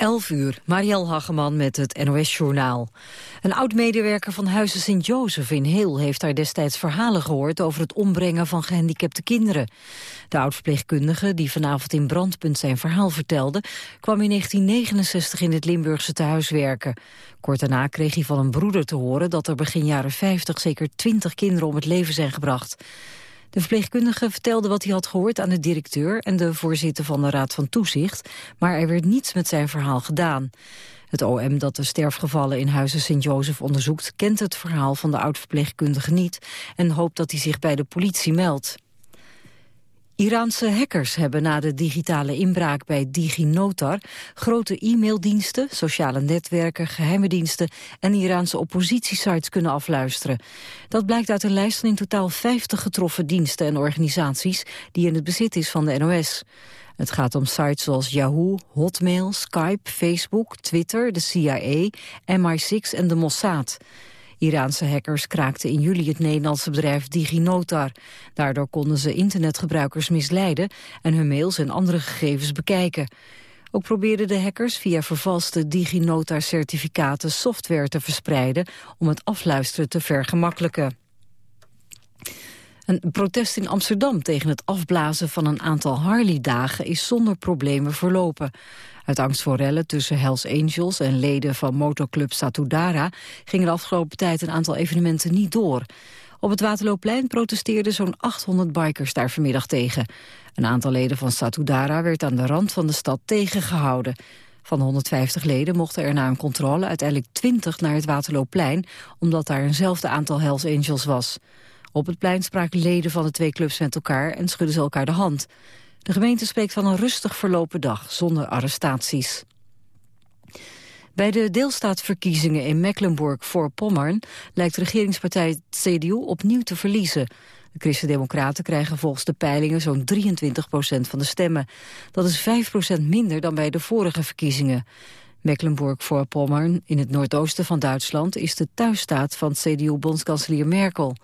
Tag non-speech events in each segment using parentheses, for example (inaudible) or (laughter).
11 uur, Marielle Hageman met het NOS-journaal. Een oud-medewerker van Huizen Sint-Jozef in Heel... heeft daar destijds verhalen gehoord over het ombrengen van gehandicapte kinderen. De oud-verpleegkundige, die vanavond in Brandpunt zijn verhaal vertelde... kwam in 1969 in het Limburgse tehuis werken. Kort daarna kreeg hij van een broeder te horen... dat er begin jaren 50 zeker 20 kinderen om het leven zijn gebracht. De verpleegkundige vertelde wat hij had gehoord aan de directeur en de voorzitter van de Raad van Toezicht, maar er werd niets met zijn verhaal gedaan. Het OM dat de sterfgevallen in Huizen Sint-Jozef onderzoekt... kent het verhaal van de oud-verpleegkundige niet... en hoopt dat hij zich bij de politie meldt. Iraanse hackers hebben na de digitale inbraak bij DigiNotar grote e-maildiensten, sociale netwerken, geheime diensten en Iraanse oppositiesites kunnen afluisteren. Dat blijkt uit een lijst van in totaal 50 getroffen diensten en organisaties die in het bezit is van de NOS. Het gaat om sites zoals Yahoo, Hotmail, Skype, Facebook, Twitter, de CIA, MI6 en de Mossad. Iraanse hackers kraakten in juli het Nederlandse bedrijf DigiNotar. Daardoor konden ze internetgebruikers misleiden en hun mails en andere gegevens bekijken. Ook probeerden de hackers via vervalste DigiNotar-certificaten software te verspreiden om het afluisteren te vergemakkelijken. Een protest in Amsterdam tegen het afblazen van een aantal Harley-dagen is zonder problemen verlopen. Uit angst voor rellen tussen Hells Angels en leden van motoclub Satudara gingen de afgelopen tijd een aantal evenementen niet door. Op het Waterloopplein protesteerden zo'n 800 bikers daar vanmiddag tegen. Een aantal leden van Satudara werd aan de rand van de stad tegengehouden. Van de 150 leden mochten er na een controle uiteindelijk 20 naar het Waterloopplein... omdat daar eenzelfde aantal Hells Angels was. Op het plein spraken leden van de twee clubs met elkaar en schudden ze elkaar de hand. De gemeente spreekt van een rustig verlopen dag, zonder arrestaties. Bij de deelstaatverkiezingen in Mecklenburg-Voorpommern lijkt regeringspartij CDU opnieuw te verliezen. De Christen-Democraten krijgen volgens de peilingen zo'n 23 procent van de stemmen. Dat is 5 procent minder dan bij de vorige verkiezingen. Mecklenburg-Voorpommern in het noordoosten van Duitsland is de thuisstaat van CDU-bondskanselier Merkel.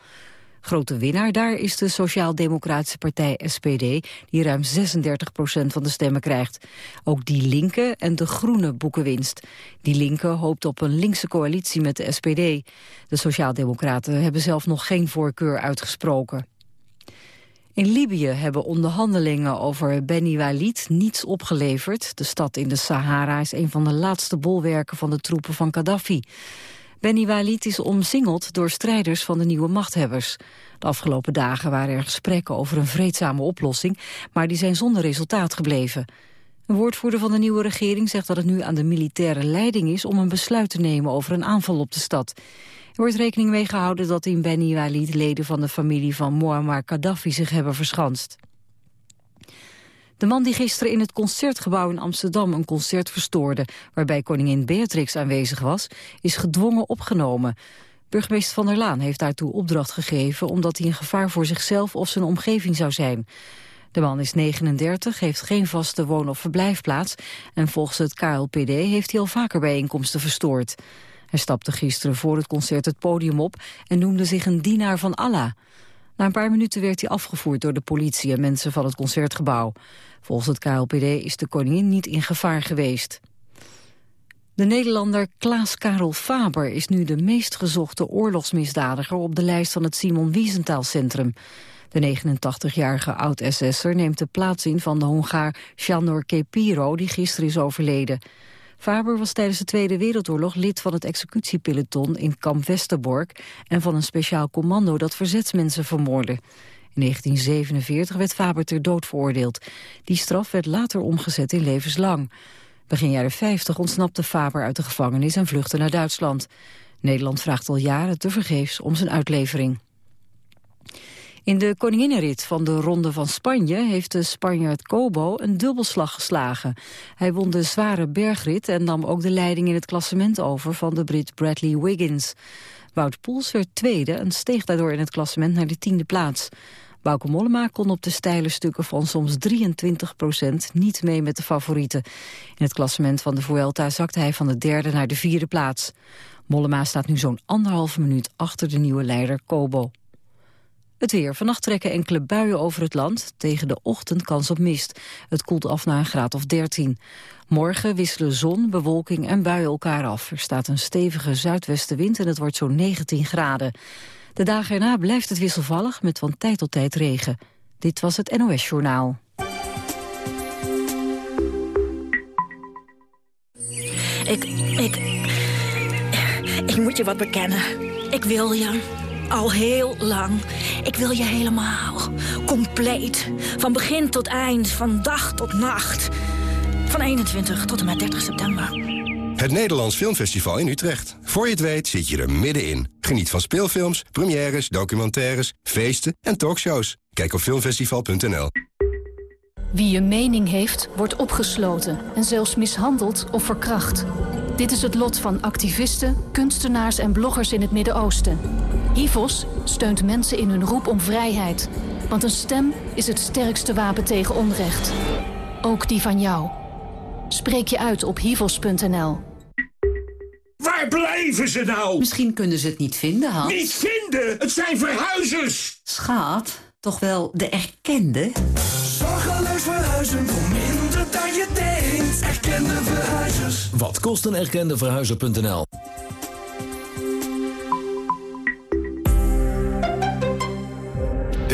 Grote winnaar daar is de Sociaal-Democratische Partij SPD... die ruim 36 procent van de stemmen krijgt. Ook Die Linke en De Groene boeken winst. Die Linke hoopt op een linkse coalitie met de SPD. De Sociaal-Democraten hebben zelf nog geen voorkeur uitgesproken. In Libië hebben onderhandelingen over Beni Walid niets opgeleverd. De stad in de Sahara is een van de laatste bolwerken van de troepen van Gaddafi. Beni Walid is omsingeld door strijders van de nieuwe machthebbers. De afgelopen dagen waren er gesprekken over een vreedzame oplossing, maar die zijn zonder resultaat gebleven. Een woordvoerder van de nieuwe regering zegt dat het nu aan de militaire leiding is om een besluit te nemen over een aanval op de stad. Er wordt rekening mee gehouden dat in Beni Walid leden van de familie van Muammar Gaddafi zich hebben verschanst. De man die gisteren in het Concertgebouw in Amsterdam een concert verstoorde... waarbij koningin Beatrix aanwezig was, is gedwongen opgenomen. Burgemeester Van der Laan heeft daartoe opdracht gegeven... omdat hij een gevaar voor zichzelf of zijn omgeving zou zijn. De man is 39, heeft geen vaste woon- of verblijfplaats... en volgens het KLPD heeft hij al vaker bijeenkomsten verstoord. Hij stapte gisteren voor het concert het podium op... en noemde zich een dienaar van Allah... Na een paar minuten werd hij afgevoerd door de politie en mensen van het concertgebouw. Volgens het KLPD is de koningin niet in gevaar geweest. De Nederlander Klaas Karel Faber is nu de meest gezochte oorlogsmisdadiger op de lijst van het Simon Wiesenthal Centrum. De 89-jarige oud-SS'er neemt de plaats in van de Hongaar Shanor Kepiro die gisteren is overleden. Faber was tijdens de Tweede Wereldoorlog lid van het executiepeloton in kamp Westerbork en van een speciaal commando dat verzetsmensen vermoordde. In 1947 werd Faber ter dood veroordeeld. Die straf werd later omgezet in levenslang. Begin jaren 50 ontsnapte Faber uit de gevangenis en vluchtte naar Duitsland. Nederland vraagt al jaren tevergeefs om zijn uitlevering. In de koninginnenrit van de Ronde van Spanje heeft de Spanjaard Cobo een dubbelslag geslagen. Hij won de zware bergrit en nam ook de leiding in het klassement over van de Brit Bradley Wiggins. Wout Poels werd tweede en steeg daardoor in het klassement naar de tiende plaats. Bauke Mollema kon op de steile stukken van soms 23 procent niet mee met de favorieten. In het klassement van de Vuelta zakte hij van de derde naar de vierde plaats. Mollema staat nu zo'n anderhalve minuut achter de nieuwe leider Kobo. Het weer. Vannacht trekken enkele buien over het land. Tegen de ochtend kans op mist. Het koelt af naar een graad of 13. Morgen wisselen zon, bewolking en buien elkaar af. Er staat een stevige zuidwestenwind en het wordt zo'n 19 graden. De dagen erna blijft het wisselvallig met van tijd tot tijd regen. Dit was het NOS Journaal. Ik, ik, ik moet je wat bekennen. Ik wil je. Al heel lang. Ik wil je helemaal. Compleet. Van begin tot eind. Van dag tot nacht. Van 21 tot en met 30 september. Het Nederlands Filmfestival in Utrecht. Voor je het weet zit je er middenin. Geniet van speelfilms, premières, documentaires, feesten en talkshows. Kijk op filmfestival.nl. Wie een mening heeft, wordt opgesloten en zelfs mishandeld of verkracht. Dit is het lot van activisten, kunstenaars en bloggers in het Midden-Oosten. HIVOS steunt mensen in hun roep om vrijheid. Want een stem is het sterkste wapen tegen onrecht. Ook die van jou. Spreek je uit op hivos.nl. Waar blijven ze nou? Misschien kunnen ze het niet vinden, Hans. Niet vinden? Het zijn verhuizers! Schaat, toch wel de erkende? Zorgeloos verhuizen voor minder dan je denkt. Erkende verhuizers. Wat kost een erkende verhuizer.nl?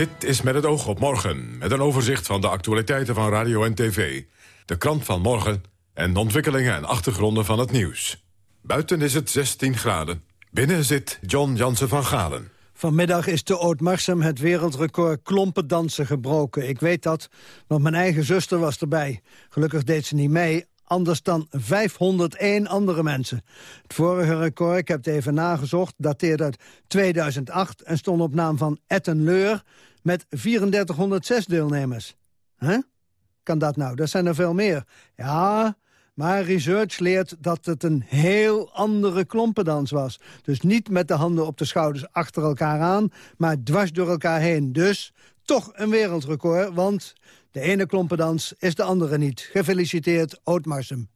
Dit is met het oog op morgen, met een overzicht van de actualiteiten van radio en tv. De krant van morgen en de ontwikkelingen en achtergronden van het nieuws. Buiten is het 16 graden. Binnen zit John Jansen van Galen. Vanmiddag is te Oud-Marsum het wereldrecord klompendansen gebroken. Ik weet dat, want mijn eigen zuster was erbij. Gelukkig deed ze niet mee, anders dan 501 andere mensen. Het vorige record, ik heb het even nagezocht, dateert uit 2008... en stond op naam van Etten Leur met 3406 deelnemers. Huh? Kan dat nou? Dat zijn er veel meer. Ja, maar research leert dat het een heel andere klompendans was. Dus niet met de handen op de schouders achter elkaar aan... maar dwars door elkaar heen. Dus toch een wereldrecord, want de ene klompendans is de andere niet. Gefeliciteerd, Ootmarsum.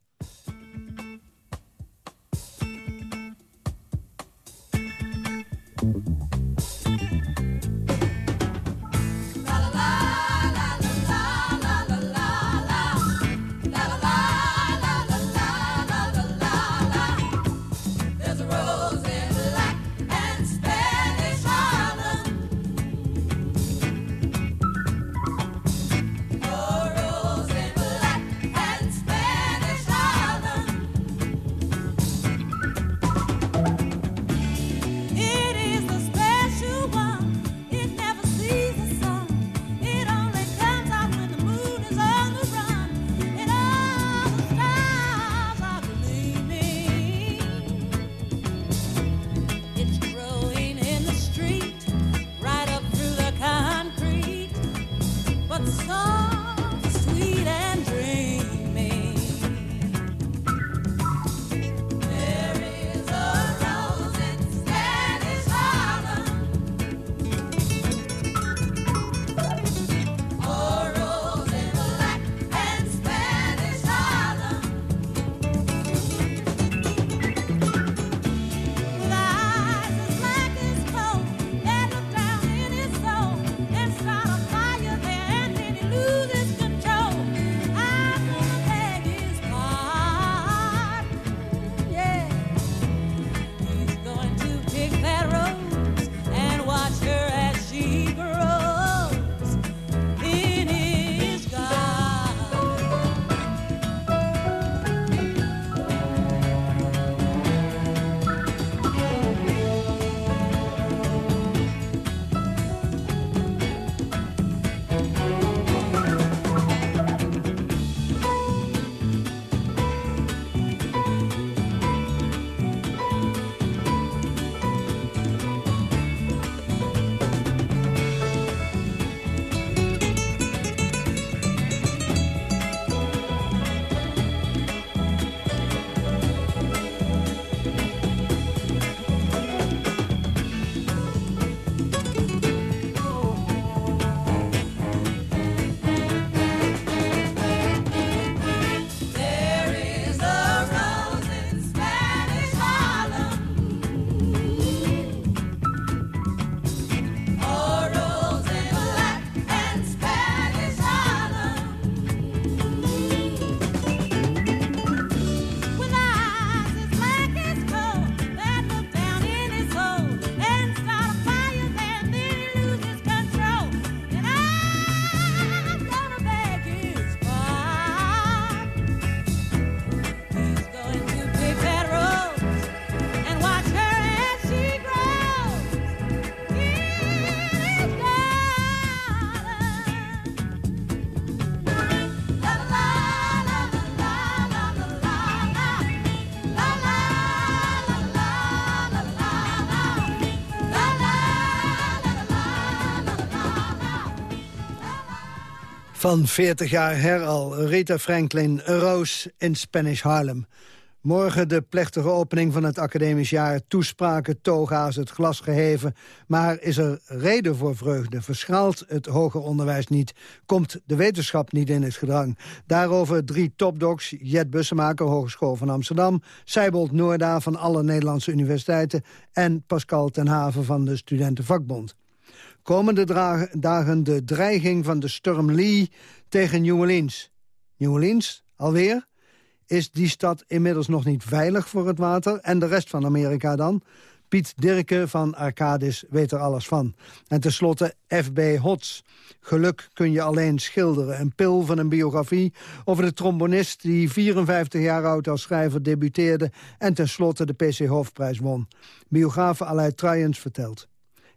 Van 40 jaar her al, Rita Franklin, Rose in Spanish Harlem. Morgen de plechtige opening van het academisch jaar. Toespraken, toga's, het glas geheven. Maar is er reden voor vreugde? Verschaalt het hoger onderwijs niet? Komt de wetenschap niet in het gedrang? Daarover drie topdocs. Jet Bussemaker, Hogeschool van Amsterdam. Seibold Noorda van alle Nederlandse universiteiten. En Pascal ten Haven van de Studentenvakbond. Komende dagen de dreiging van de storm Lee tegen New Orleans. New Orleans, alweer? Is die stad inmiddels nog niet veilig voor het water? En de rest van Amerika dan? Piet Dirke van Arcadis weet er alles van. En tenslotte F.B. Hots. Geluk kun je alleen schilderen. Een pil van een biografie over de trombonist... die 54 jaar oud als schrijver debuteerde... en tenslotte de PC Hoofdprijs won. Biograaf Aleid Truijens vertelt.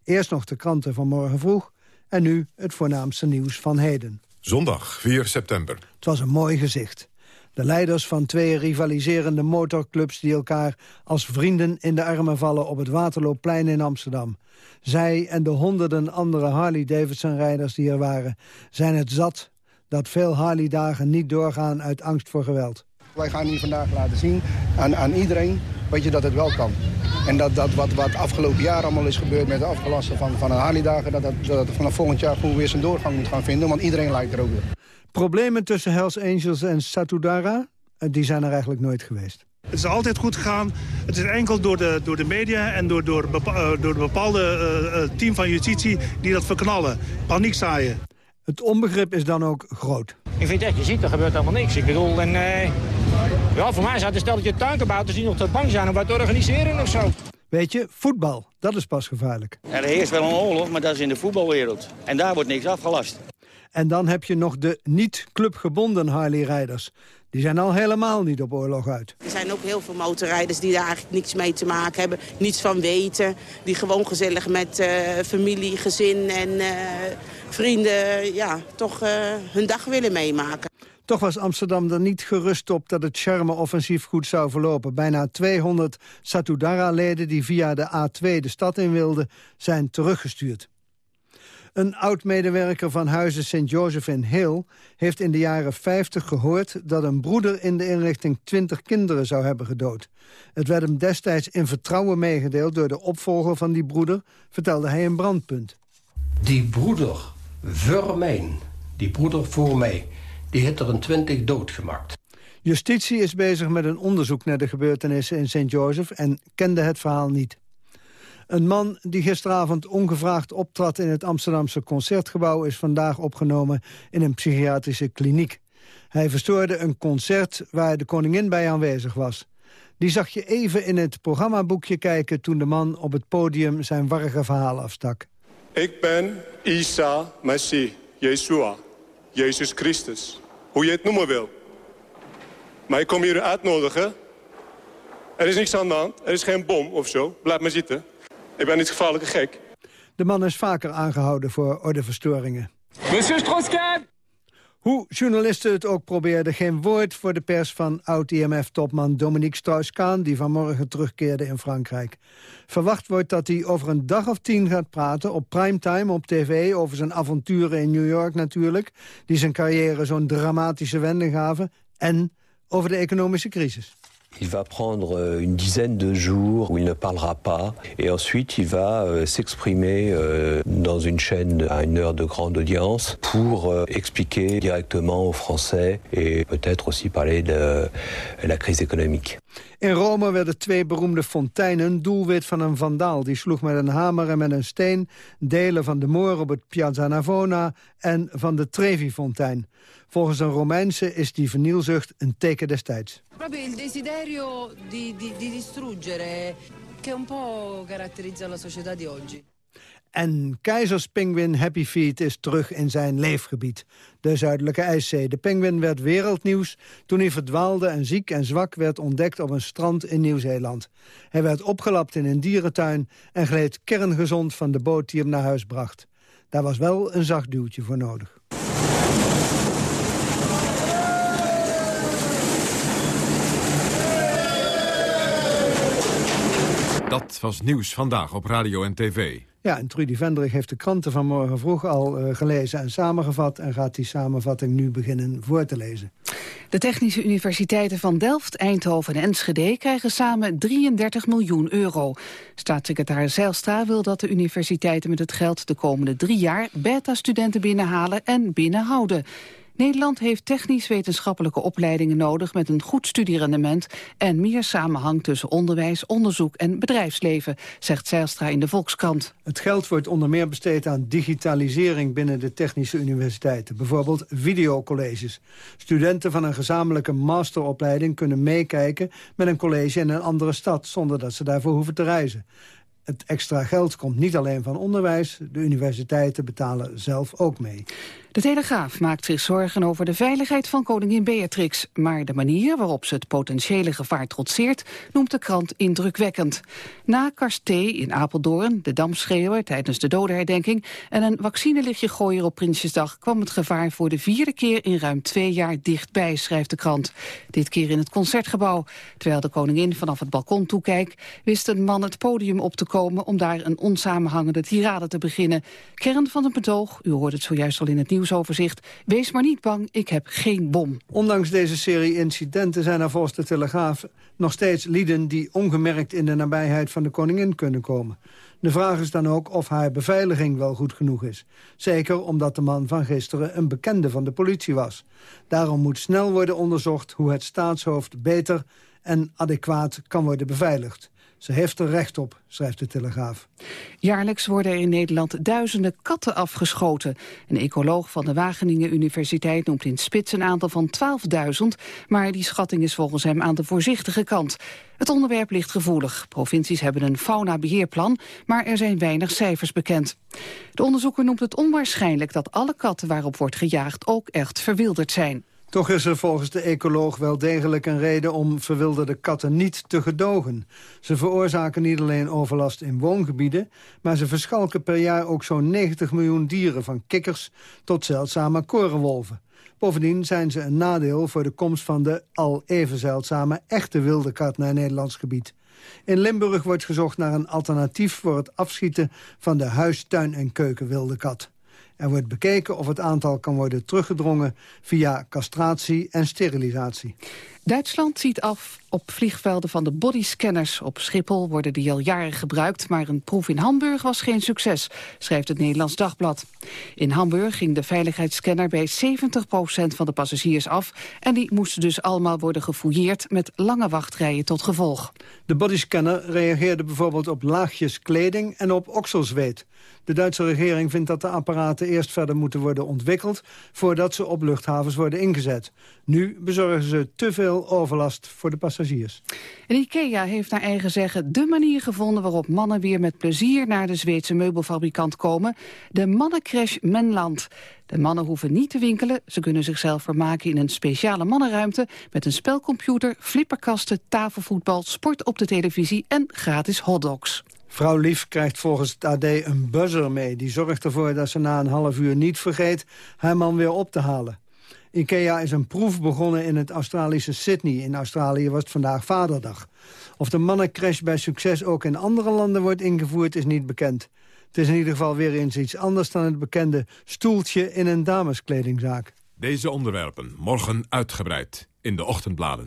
Eerst nog de kranten van morgen vroeg... en nu het voornaamste nieuws van heden. Zondag 4 september. Het was een mooi gezicht. De leiders van twee rivaliserende motorclubs die elkaar als vrienden in de armen vallen op het Waterloopplein in Amsterdam. Zij en de honderden andere Harley-Davidson-rijders die er waren, zijn het zat dat veel Harley-dagen niet doorgaan uit angst voor geweld. Wij gaan hier vandaag laten zien aan, aan iedereen weet je, dat het wel kan. En dat, dat wat, wat afgelopen jaar allemaal is gebeurd met de afgelasten van, van een Harley-dagen... Dat, dat, vanaf volgend jaar gewoon weer zijn doorgang moet gaan vinden. Want iedereen lijkt er ook weer. Problemen tussen Hells Angels en Satudara, eh, die zijn er eigenlijk nooit geweest. Het is altijd goed gegaan. Het is enkel door de, door de media en door, door, uh, door de bepaalde uh, team van justitie die dat verknallen. Paniek zaaien. Het onbegrip is dan ook groot. Ik vind echt, je ziet, er gebeurt helemaal niks. Ik bedoel, en, uh, ja, voor mij zou het stelletje tuinkabouters die nog te bang zijn om wat te organiseren of zo. Weet je, voetbal, dat is pas gevaarlijk. Er heerst wel een oorlog, maar dat is in de voetbalwereld. En daar wordt niks afgelast. En dan heb je nog de niet-clubgebonden Harley-rijders. Die zijn al helemaal niet op oorlog uit. Er zijn ook heel veel motorrijders die daar eigenlijk niets mee te maken hebben. Niets van weten. Die gewoon gezellig met uh, familie, gezin en uh, vrienden... ja, toch uh, hun dag willen meemaken. Toch was Amsterdam er niet gerust op dat het charme-offensief goed zou verlopen. Bijna 200 Satudara-leden die via de A2 de stad in wilden, zijn teruggestuurd. Een oud-medewerker van huizen St. Joseph in Hill... heeft in de jaren 50 gehoord dat een broeder in de inrichting 20 kinderen zou hebben gedood. Het werd hem destijds in vertrouwen meegedeeld door de opvolger van die broeder... vertelde hij een brandpunt. Die broeder voor mij, die broeder voor mij, die heeft er een 20 doodgemaakt. Justitie is bezig met een onderzoek naar de gebeurtenissen in St. Joseph... en kende het verhaal niet. Een man die gisteravond ongevraagd optrad in het Amsterdamse Concertgebouw... is vandaag opgenomen in een psychiatrische kliniek. Hij verstoorde een concert waar de koningin bij aanwezig was. Die zag je even in het programmaboekje kijken... toen de man op het podium zijn warrige verhaal afstak. Ik ben Isa Messi, Yeshua, Jezus Christus. Hoe je het noemen wil. Maar ik kom hier uitnodigen. Er is niks aan de hand. Er is geen bom of zo. Blijf maar zitten. Ik ben niet gevaarlijke gek. De man is vaker aangehouden voor ordeverstoringen. Monsieur Strauss-Kahn! Hoe journalisten het ook probeerden, geen woord voor de pers van oud-IMF-topman Dominique Strauss-Kahn... die vanmorgen terugkeerde in Frankrijk. Verwacht wordt dat hij over een dag of tien gaat praten op primetime op tv... over zijn avonturen in New York natuurlijk... die zijn carrière zo'n dramatische wending gaven... en over de economische crisis. Il va prendre euh, une dizaine de jours où il ne parlera pas. Et ensuite, il va euh, s'exprimer euh, dans une chaîne à une heure de grande audience pour expliquer directement aux Français et peut-être aussi parler de la crise économique. In Rome werden twee beroemde fonteinen doelwit van een vandaal. Die sloeg met een hamer en met een steen delen van de moor op het Piazza Navona en van de Trevi-fontein. Volgens een Romeinse is die vernielzucht een teken des tijds. Proprio desiderio di, di, di distruggere che un po' caratterizza la società di oggi. En keizerspinguin Happy Feet is terug in zijn leefgebied, de Zuidelijke IJszee. De pinguïn werd wereldnieuws toen hij verdwaalde en ziek en zwak werd ontdekt op een strand in Nieuw-Zeeland. Hij werd opgelapt in een dierentuin en gleed kerngezond van de boot die hem naar huis bracht. Daar was wel een zacht duwtje voor nodig. Dat was nieuws vandaag op radio en tv. Ja, en Trudy Vendrig heeft de kranten van morgen vroeg al uh, gelezen en samengevat... en gaat die samenvatting nu beginnen voor te lezen. De technische universiteiten van Delft, Eindhoven en Enschede... krijgen samen 33 miljoen euro. Staatssecretaris Zijlstra wil dat de universiteiten met het geld... de komende drie jaar beta-studenten binnenhalen en binnenhouden. Nederland heeft technisch-wetenschappelijke opleidingen nodig met een goed studierendement en meer samenhang tussen onderwijs, onderzoek en bedrijfsleven, zegt Zijlstra in de Volkskrant. Het geld wordt onder meer besteed aan digitalisering binnen de technische universiteiten, bijvoorbeeld videocolleges. Studenten van een gezamenlijke masteropleiding kunnen meekijken met een college in een andere stad zonder dat ze daarvoor hoeven te reizen. Het extra geld komt niet alleen van onderwijs. De universiteiten betalen zelf ook mee. De Telegraaf maakt zich zorgen over de veiligheid van koningin Beatrix. Maar de manier waarop ze het potentiële gevaar trotseert... noemt de krant indrukwekkend. Na Karsté in Apeldoorn, de damschreeuwer tijdens de dodenherdenking... en een vaccinelichtje gooien op Prinsjesdag... kwam het gevaar voor de vierde keer in ruim twee jaar dichtbij, schrijft de krant. Dit keer in het Concertgebouw. Terwijl de koningin vanaf het balkon toekijkt... wist een man het podium op te komen... om daar een onsamenhangende tirade te beginnen. Kern van het betoog, u hoort het zojuist al in het nieuws Wees maar niet bang, ik heb geen bom. Ondanks deze serie incidenten zijn er volgens de Telegraaf nog steeds lieden die ongemerkt in de nabijheid van de koningin kunnen komen. De vraag is dan ook of haar beveiliging wel goed genoeg is. Zeker omdat de man van gisteren een bekende van de politie was. Daarom moet snel worden onderzocht hoe het staatshoofd beter en adequaat kan worden beveiligd. Ze heeft er recht op, schrijft de Telegraaf. Jaarlijks worden er in Nederland duizenden katten afgeschoten. Een ecoloog van de Wageningen Universiteit noemt in Spits een aantal van 12.000... maar die schatting is volgens hem aan de voorzichtige kant. Het onderwerp ligt gevoelig. Provincies hebben een faunabeheerplan, maar er zijn weinig cijfers bekend. De onderzoeker noemt het onwaarschijnlijk dat alle katten waarop wordt gejaagd ook echt verwilderd zijn. Toch is er volgens de ecoloog wel degelijk een reden om verwilderde katten niet te gedogen. Ze veroorzaken niet alleen overlast in woongebieden, maar ze verschalken per jaar ook zo'n 90 miljoen dieren, van kikkers tot zeldzame korenwolven. Bovendien zijn ze een nadeel voor de komst van de al even zeldzame echte wilde kat naar Nederlands gebied. In Limburg wordt gezocht naar een alternatief voor het afschieten van de huis, tuin en keuken wilde kat. Er wordt bekeken of het aantal kan worden teruggedrongen via castratie en sterilisatie. Duitsland ziet af op vliegvelden van de bodyscanners. Op Schiphol worden die al jaren gebruikt, maar een proef in Hamburg was geen succes, schrijft het Nederlands Dagblad. In Hamburg ging de veiligheidsscanner bij 70% van de passagiers af en die moesten dus allemaal worden gefouilleerd met lange wachtrijen tot gevolg. De bodyscanner reageerde bijvoorbeeld op laagjes kleding en op okselzweet. De Duitse regering vindt dat de apparaten eerst verder moeten worden ontwikkeld... voordat ze op luchthavens worden ingezet. Nu bezorgen ze te veel overlast voor de passagiers. En IKEA heeft naar eigen zeggen de manier gevonden... waarop mannen weer met plezier naar de Zweedse meubelfabrikant komen. De mannencrash Menland. De mannen hoeven niet te winkelen. Ze kunnen zichzelf vermaken in een speciale mannenruimte... met een spelcomputer, flipperkasten, tafelvoetbal, sport op de televisie... en gratis hotdogs. Vrouw Lief krijgt volgens het AD een buzzer mee. Die zorgt ervoor dat ze na een half uur niet vergeet haar man weer op te halen. IKEA is een proef begonnen in het Australische Sydney. In Australië was het vandaag Vaderdag. Of de mannencrash bij succes ook in andere landen wordt ingevoerd is niet bekend. Het is in ieder geval weer eens iets anders dan het bekende stoeltje in een dameskledingzaak. Deze onderwerpen morgen uitgebreid in de ochtendbladen.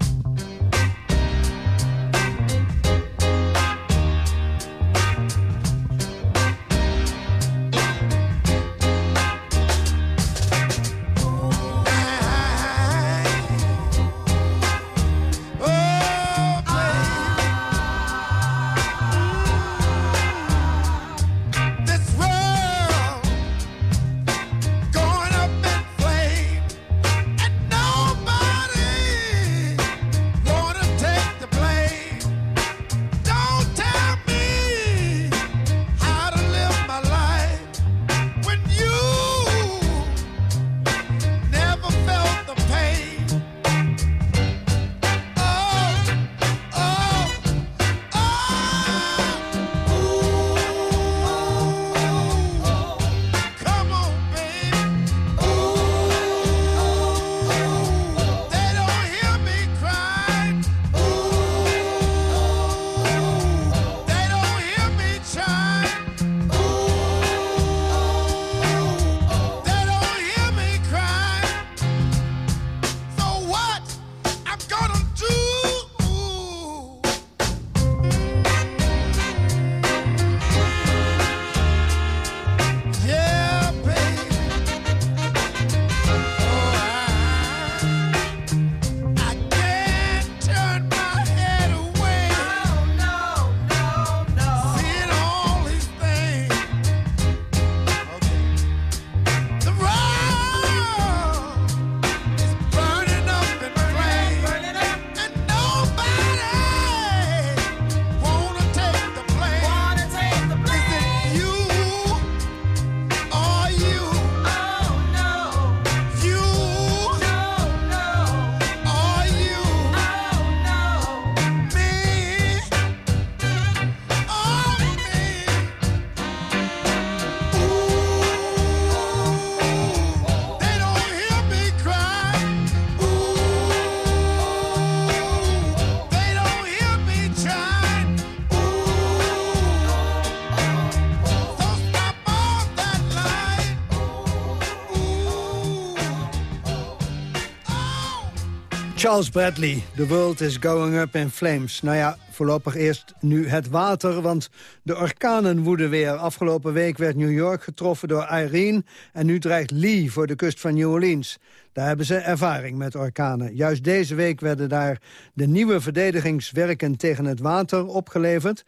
Charles Bradley, The World is Going Up in Flames. Nou ja, voorlopig eerst nu het water, want de orkanen woeden weer. Afgelopen week werd New York getroffen door Irene... en nu dreigt Lee voor de kust van New Orleans. Daar hebben ze ervaring met orkanen. Juist deze week werden daar de nieuwe verdedigingswerken tegen het water opgeleverd.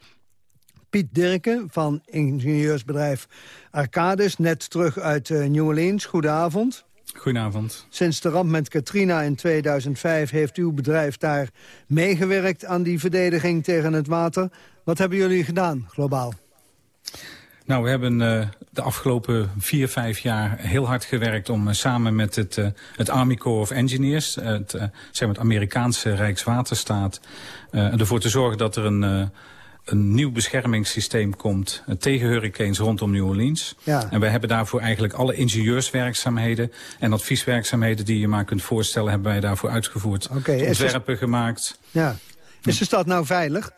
Piet Dirken van ingenieursbedrijf Arcadis, net terug uit eh, New Orleans. Goedenavond. Goedenavond. Sinds de ramp met Katrina in 2005 heeft uw bedrijf daar meegewerkt aan die verdediging tegen het water. Wat hebben jullie gedaan, globaal? Nou, we hebben uh, de afgelopen vier, vijf jaar heel hard gewerkt om uh, samen met het, uh, het Army Corps of Engineers, het, zeg maar het Amerikaanse Rijkswaterstaat, ervoor te zorgen dat er een een nieuw beschermingssysteem komt tegen hurricanes rondom New Orleans. Ja. En wij hebben daarvoor eigenlijk alle ingenieurswerkzaamheden en advieswerkzaamheden die je maar kunt voorstellen, hebben wij daarvoor uitgevoerd. Okay, Ontwerpen gemaakt. Ja. Is de stad nou veilig?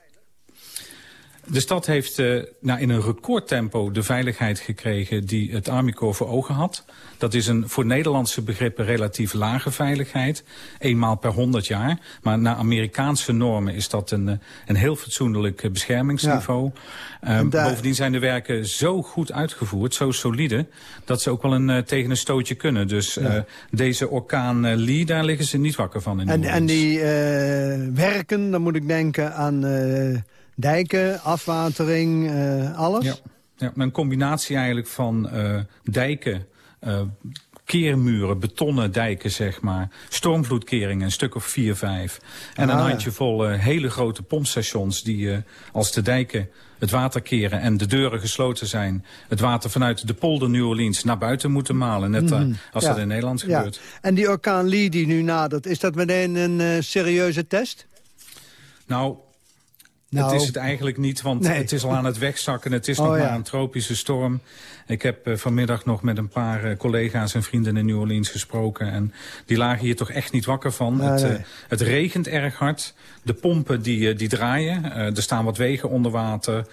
De stad heeft uh, nou, in een recordtempo de veiligheid gekregen die het Army Corps voor ogen had. Dat is een voor Nederlandse begrippen relatief lage veiligheid. Eenmaal per 100 jaar. Maar naar Amerikaanse normen is dat een, eh, een heel fatsoenlijk eh, beschermingsniveau. Ja. Daar... Bovendien zijn de werken zo goed uitgevoerd, zo solide... dat ze ook wel een, uh, tegen een stootje kunnen. Dus ja. deze orkaan Lee, daar liggen ze niet wakker van. In en, en die werken, dan moet ik denken aan dijken, afwatering, uh, alles? Ja. ja, een combinatie eigenlijk van uh, dijken, uh, keermuren, betonnen dijken, zeg maar. Stormvloedkeringen, een stuk of vier, vijf. En ah, een handjevol uh, hele grote pompstations die uh, als de dijken het water keren en de deuren gesloten zijn... het water vanuit de polder New Orleans naar buiten moeten malen. Net uh, als ja. dat in Nederland ja. gebeurt. En die orkaan Lee die nu nadert, is dat meteen een serieuze test? Nou, nou, het is het eigenlijk niet, want nee. het is al aan het wegzakken. Het is oh, nog ja. maar een tropische storm. Ik heb uh, vanmiddag nog met een paar uh, collega's en vrienden in New Orleans gesproken. En die lagen hier toch echt niet wakker van. Nee, het, uh, het, regent erg hard. De pompen die, die draaien. er staan wat wegen onder water.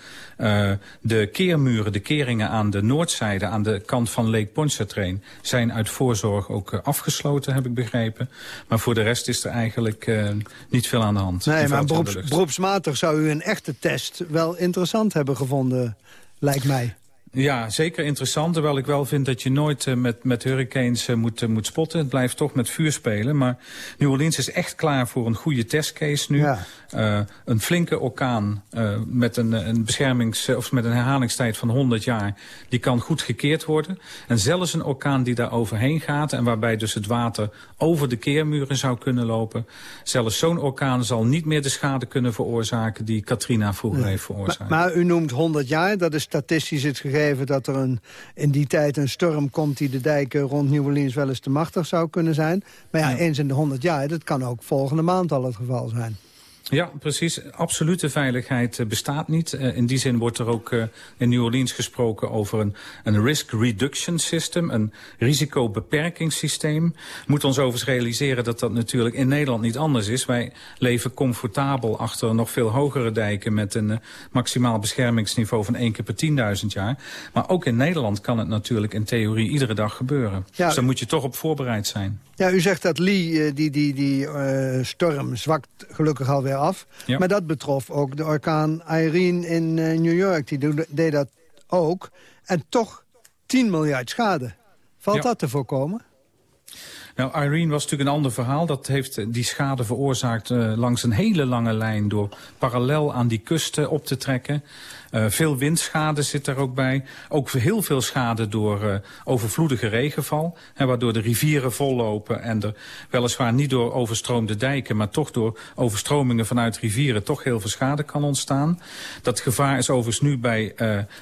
de keermuren, de keringen aan de noordzijde, aan de kant van Lake Pontchartrain... zijn uit voorzorg ook afgesloten, heb ik begrepen. Maar voor de rest is er eigenlijk niet veel aan de hand. Nee, maar beroeps, beroepsmatig zou u een echte test wel interessant hebben gevonden, lijkt mij. Ja, zeker interessant. Terwijl ik wel vind dat je nooit uh, met, met hurricanes uh, moet, uh, moet spotten. Het blijft toch met vuur spelen. Maar New Orleans is echt klaar voor een goede testcase nu. Ja. een flinke orkaan met een, een beschermings, of met een herhalingstijd van 100 jaar. Die kan goed gekeerd worden. En zelfs een orkaan die daar overheen gaat. En waarbij dus het water over de keermuren zou kunnen lopen. Zelfs zo'n orkaan zal niet meer de schade kunnen veroorzaken die Katrina vroeger heeft veroorzaakt. Maar, maar u noemt 100 jaar. Dat is statistisch het gegeven dat er een, in die tijd een storm komt... die de dijken rond New Orleans wel eens te machtig zou kunnen zijn. Maar ja, ja. eens in de 100 jaar, dat kan ook volgende maand al het geval zijn. Ja, precies. Absolute veiligheid uh, bestaat niet. Uh, in die zin wordt er ook uh, in New Orleans gesproken over een, een risk reduction system, een risicobeperkingssysteem. Moet ons overigens realiseren dat dat natuurlijk in Nederland niet anders is. Wij leven comfortabel achter nog veel hogere dijken met een maximaal beschermingsniveau van één keer per 10.000 jaar. Maar ook in Nederland kan het natuurlijk in theorie iedere dag gebeuren. Ja. Dus daar moet je toch op voorbereid zijn. Ja, u zegt dat Lee, die, die, die storm, zwakt gelukkig alweer af. Ja. Maar dat betrof ook de orkaan Irene in uh, New York. Die deed dat ook. En toch 10 miljard schade. Valt ja. dat te voorkomen? Nou, Irene was natuurlijk een ander verhaal. Dat heeft die schade veroorzaakt uh, langs een hele lange lijn... door parallel aan die kusten op te trekken. Uh, veel windschade zit er ook bij. Ook heel veel schade door overvloedige regenval. Hè, waardoor de rivieren vollopen en er weliswaar niet door overstroomde dijken... maar toch door overstromingen vanuit rivieren toch heel veel schade kan ontstaan. Dat gevaar is overigens nu bij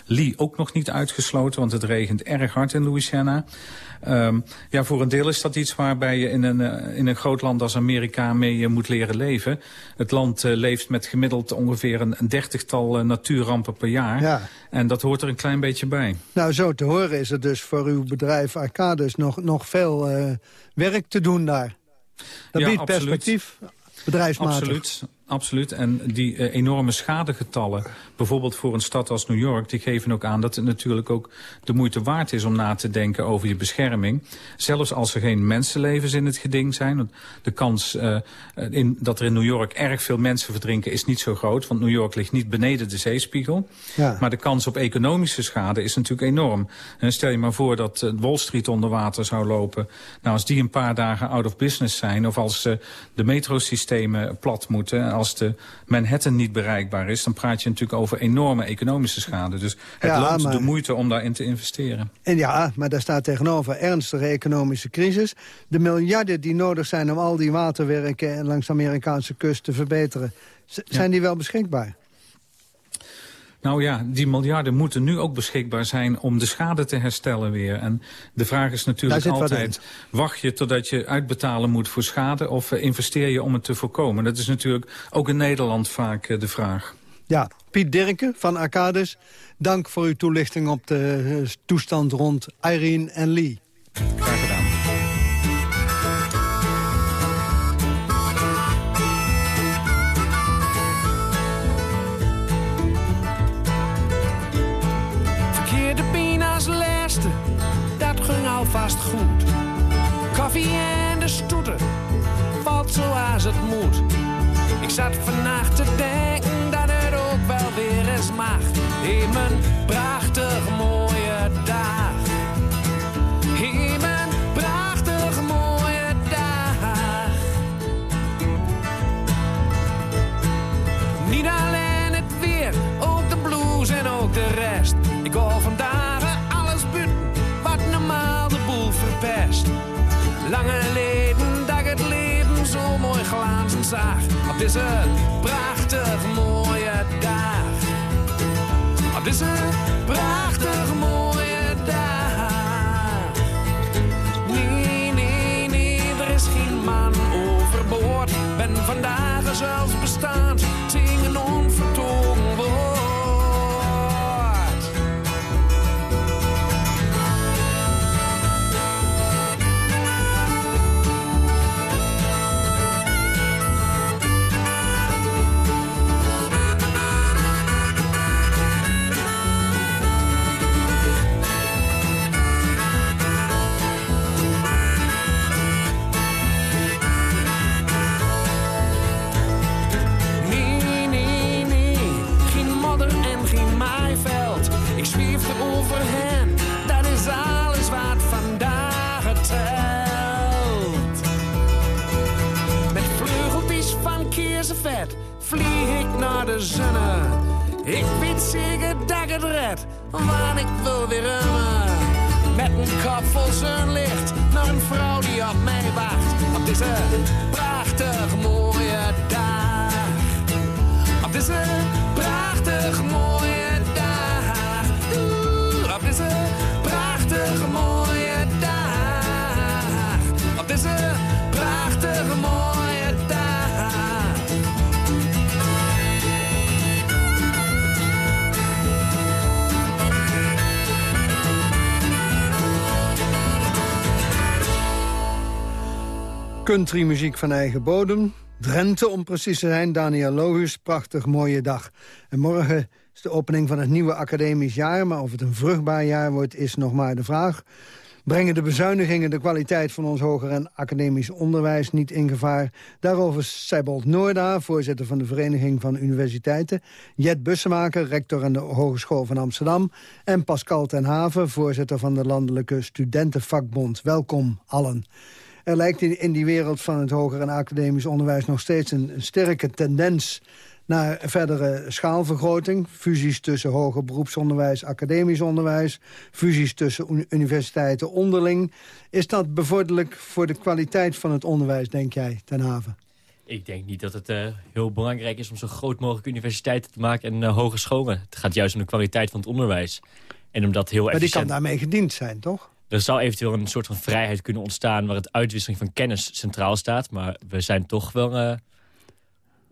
Lee ook nog niet uitgesloten... want het regent erg hard in Louisiana. Um, ja, voor een deel is dat iets waarbij je in een, uh, in een groot land als Amerika mee uh, moet leren leven. Het land uh, leeft met gemiddeld ongeveer een, een dertigtal natuurrampen per jaar. Ja. En dat hoort er een klein beetje bij. Nou, zo te horen is er dus voor uw bedrijf Arcadis nog, nog veel werk te doen daar. Dat ja, biedt absoluut. perspectief, bedrijfsmatig. Absoluut. Absoluut. En die uh, enorme schadegetallen, bijvoorbeeld voor een stad als New York... die geven ook aan dat het natuurlijk ook de moeite waard is om na te denken over je bescherming. Zelfs als er geen mensenlevens in het geding zijn. Want de kans uh, in, dat er in New York erg veel mensen verdrinken is niet zo groot. Want New York ligt niet beneden de zeespiegel. Ja. Maar de kans op economische schade is natuurlijk enorm. En stel je maar voor dat uh, Wall Street onder water zou lopen. Nou, als die een paar dagen out of business zijn... of als de metrosystemen plat moeten als de Manhattan niet bereikbaar is... dan praat je natuurlijk over enorme economische schade. Dus het ja, loont maar... de moeite om daarin te investeren. En ja, maar daar staat tegenover ernstige economische crisis. De miljarden die nodig zijn om al die waterwerken... langs de Amerikaanse kust te verbeteren... zijn ja. die wel beschikbaar? Nou ja, die miljarden moeten nu ook beschikbaar zijn om de schade te herstellen weer. En de vraag is natuurlijk altijd, wacht je totdat je uitbetalen moet voor schade... of uh, investeer je om het te voorkomen? Dat is natuurlijk ook in Nederland vaak uh, de vraag. Ja, Piet Dirken van Arcades, dank voor uw toelichting op de uh, toestand rond Irene en Lee. Graag gedaan. Moet. Ik zat vannacht te denken dat het ook wel weer eens mag. In mijn zag. Op deze prachtig mooie dag. Op deze prachtig mooie dag. Nee, nee, nee, er is geen man overboord. Ben vandaag zelfs bestaand, wacht. Countrymuziek van eigen bodem. Drenthe, om precies te zijn. Daniel Logus, prachtig mooie dag. En morgen is de opening van het nieuwe academisch jaar. Maar of het een vruchtbaar jaar wordt, is nog maar de vraag. Brengen de bezuinigingen de kwaliteit van ons hoger en academisch onderwijs niet in gevaar? Daarover Seibold Noorda, voorzitter van de Vereniging van Universiteiten. Jet Bussemaker, rector aan de Hogeschool van Amsterdam. En Pascal ten Haven, voorzitter van de Landelijke Studentenvakbond. Welkom allen. Er lijkt in, in die wereld van het hoger en academisch onderwijs... nog steeds een, een sterke tendens naar verdere schaalvergroting. Fusies tussen hoger beroepsonderwijs, academisch onderwijs. Fusies tussen universiteiten onderling. Is dat bevorderlijk voor de kwaliteit van het onderwijs, denk jij, ten haven? Ik denk niet dat het uh, heel belangrijk is om zo groot mogelijk universiteiten te maken en uh, hogescholen. Het gaat juist om de kwaliteit van het onderwijs. En om dat heel maar die kan daarmee gediend zijn, toch? Er zou eventueel een soort van vrijheid kunnen ontstaan... waar het uitwisseling van kennis centraal staat. Maar we zijn toch wel uh,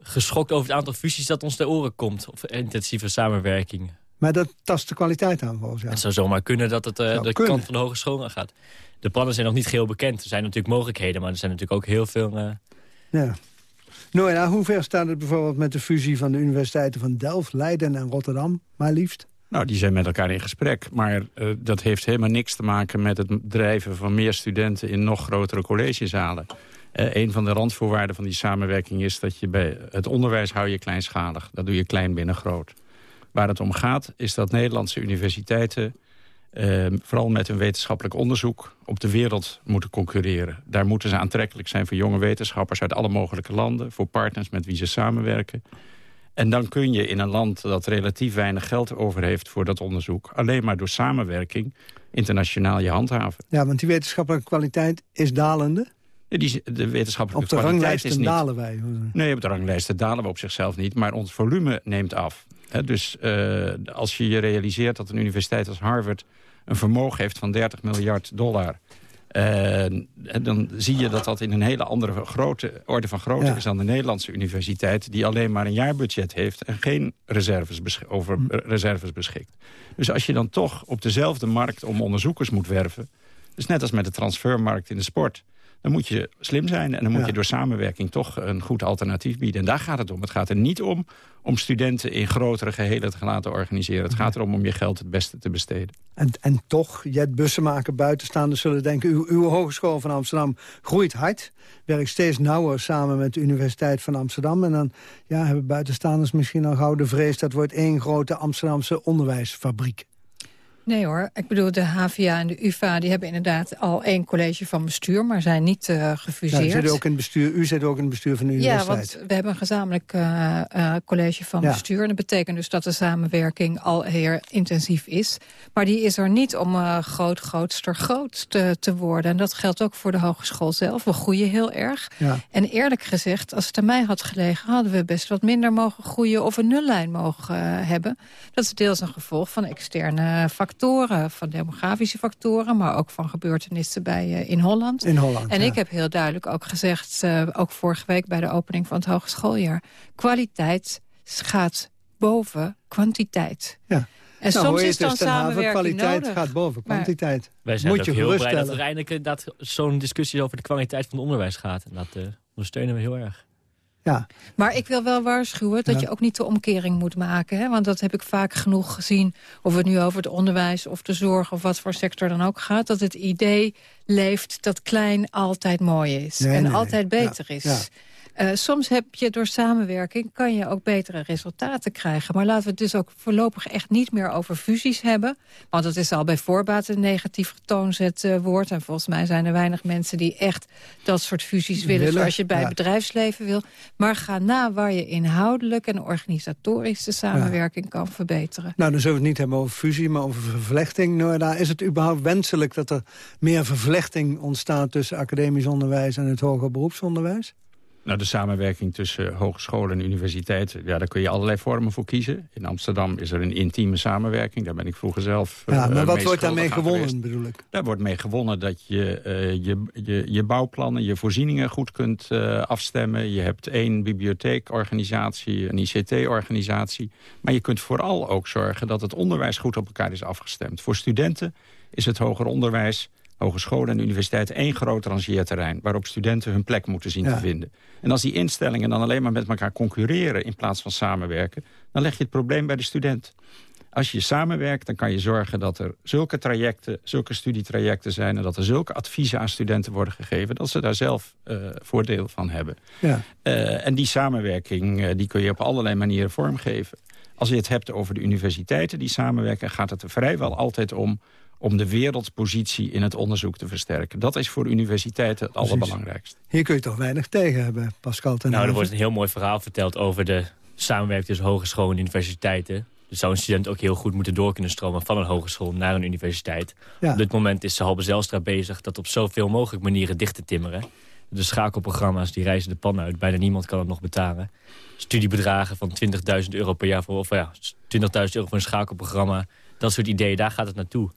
geschokt over het aantal fusies dat ons ter oren komt. Of intensieve samenwerking. Maar dat tast de kwaliteit aan volgens jou? Het zou zomaar kunnen dat het uh, de kunnen. kant van de hogeschool gaat. De plannen zijn nog niet geheel bekend. Er zijn natuurlijk mogelijkheden, maar er zijn natuurlijk ook heel veel... Uh... Ja. Noëlla, hoe ver staat het bijvoorbeeld met de fusie van de universiteiten van Delft, Leiden en Rotterdam, maar liefst? Nou, die zijn met elkaar in gesprek. Maar uh, dat heeft helemaal niks te maken met het drijven van meer studenten in nog grotere collegezalen. Uh, een van de randvoorwaarden van die samenwerking is dat je bij het onderwijs hou je kleinschalig. Dat doe je klein binnen groot. Waar het om gaat is dat Nederlandse universiteiten... Uh, vooral met hun wetenschappelijk onderzoek op de wereld moeten concurreren. Daar moeten ze aantrekkelijk zijn voor jonge wetenschappers uit alle mogelijke landen... voor partners met wie ze samenwerken. En dan kun je in een land dat relatief weinig geld over heeft voor dat onderzoek... alleen maar door samenwerking internationaal je handhaven. Ja, want die wetenschappelijke kwaliteit is dalende? Die, de wetenschappelijke op de ranglijsten niet... dalen wij? Nee, op de ranglijsten dalen we op zichzelf niet. Maar ons volume neemt af. dus uh, als je je realiseert dat een universiteit als Harvard... een vermogen heeft van 30 miljard dollar... Uh, dan zie je dat dat in een hele andere grote, orde van grootte is dan de Nederlandse universiteit... die alleen maar een jaarbudget heeft en geen reserves over hm. reserves beschikt. Dus als je dan toch op dezelfde markt om onderzoekers moet werven... dus net als met de transfermarkt in de sport dan moet je slim zijn. En dan moet je door samenwerking toch een goed alternatief bieden. En daar gaat het om. Het gaat er niet om om studenten in grotere gehelen te laten organiseren. Het gaat erom om je geld het beste te besteden. En, en toch, Jet Bussemaker, buitenstaanders zullen denken... Uw, uw Hogeschool van Amsterdam groeit hard. Werkt steeds nauwer samen met de Universiteit van Amsterdam. En dan ja, hebben buitenstaanders misschien al gauw de vrees... dat wordt één grote Amsterdamse onderwijsfabriek. Nee hoor, ik bedoel de HVA en de UvA die hebben inderdaad al één college van bestuur, maar zijn niet uh, gefuseerd. Ja, u, zit ook in het bestuur, u zit ook in het bestuur van de universiteit. Ja, want we hebben een gezamenlijk uh, uh, college van bestuur. En dat betekent dus dat de samenwerking al heel intensief is. Maar die is er niet om groot, grootster groot te, te, worden. En dat geldt ook voor de hogeschool zelf. We groeien heel erg. Ja. En eerlijk gezegd, als het aan mij had gelegen, hadden we best wat minder mogen groeien of een nullijn mogen hebben. Dat is deels een gevolg van externe factoren factoren, van demografische factoren... maar ook van gebeurtenissen bij, uh, in Holland. In Holland, En ik heb heel duidelijk ook gezegd, uh, ook vorige week bij de opening van het hogeschooljaar... kwaliteit gaat boven kwantiteit. Ja. En nou, soms is dan dus samenwerking kwaliteit nodig. gaat boven kwantiteit. Maar wij zijn Moet je heel blij dat er eindelijk zo'n discussie over de kwaliteit van het onderwijs gaat. En dat uh, ondersteunen we heel erg. Ja. Maar ik wil wel waarschuwen dat Ja. je ook niet de omkering moet maken. Hè? Want dat heb ik vaak genoeg gezien. Of het nu over het onderwijs of de zorg of wat voor sector dan ook gaat. Dat het idee leeft dat klein altijd mooi is. Nee, en nee, altijd beter Ja, is. Eh, soms heb je door samenwerking kan je ook betere resultaten krijgen. Maar laten we het dus ook voorlopig echt niet meer over fusies hebben. Want dat is al bij voorbaat een negatief getoonzet eh, woord. En volgens mij zijn er weinig mensen die echt dat soort fusies willen... Willen, zoals je bij ja. het bedrijfsleven wil. Maar ga na waar je inhoudelijk en organisatorisch de samenwerking kan verbeteren. Nou, dan zullen we het niet hebben over fusie, maar over vervlechting. Noorda, is het überhaupt wenselijk dat er meer vervlechting ontstaat... tussen academisch onderwijs en het hoger beroepsonderwijs? Nou, de samenwerking tussen hogescholen en universiteiten... Ja, daar kun je allerlei vormen voor kiezen. In Amsterdam is er een intieme samenwerking. Daar ben ik vroeger zelf Ja, eh, maar wat mee wordt daarmee gewonnen, geweest. bedoel ik? Daar wordt mee gewonnen dat je eh, je, je, je bouwplannen, je voorzieningen goed kunt eh, afstemmen. Je hebt één bibliotheekorganisatie, een ICT-organisatie. Maar je kunt vooral ook zorgen dat het onderwijs goed op elkaar is afgestemd. Voor studenten is het hoger onderwijs, hogescholen en universiteiten... één groot rangeerterrein waarop studenten hun plek moeten zien Ja. te vinden. En als die instellingen dan alleen maar met elkaar concurreren... in plaats van samenwerken, dan leg je het probleem bij de student. Als je samenwerkt, dan kan je zorgen dat er zulke trajecten, zulke studietrajecten zijn... en dat er zulke adviezen aan studenten worden gegeven... dat ze daar zelf eh, voordeel van hebben. Ja. Eh, en die samenwerking eh, die kun je op allerlei manieren vormgeven. Als je het hebt over de universiteiten die samenwerken... gaat het er vrijwel altijd om om de wereldpositie in het onderzoek te versterken. Dat is voor universiteiten het Precies. allerbelangrijkste. Hier kun je toch weinig tegen hebben, Pascal ten Nou, er wordt een heel mooi verhaal verteld over de samenwerking tussen hogescholen en universiteiten. Dus zou een student ook heel goed moeten door kunnen stromen van een hogeschool naar een universiteit. Ja. Op dit moment is de Halbe Zijlstra bezig dat op zoveel mogelijk manieren dicht te timmeren. De schakelprogramma's die reizen de pan uit. Bijna niemand kan het nog betalen. Studiebedragen van 20.000 euro per jaar voor, of ja, 20.000 euro voor een schakelprogramma. Dat soort ideeën, daar gaat het naartoe.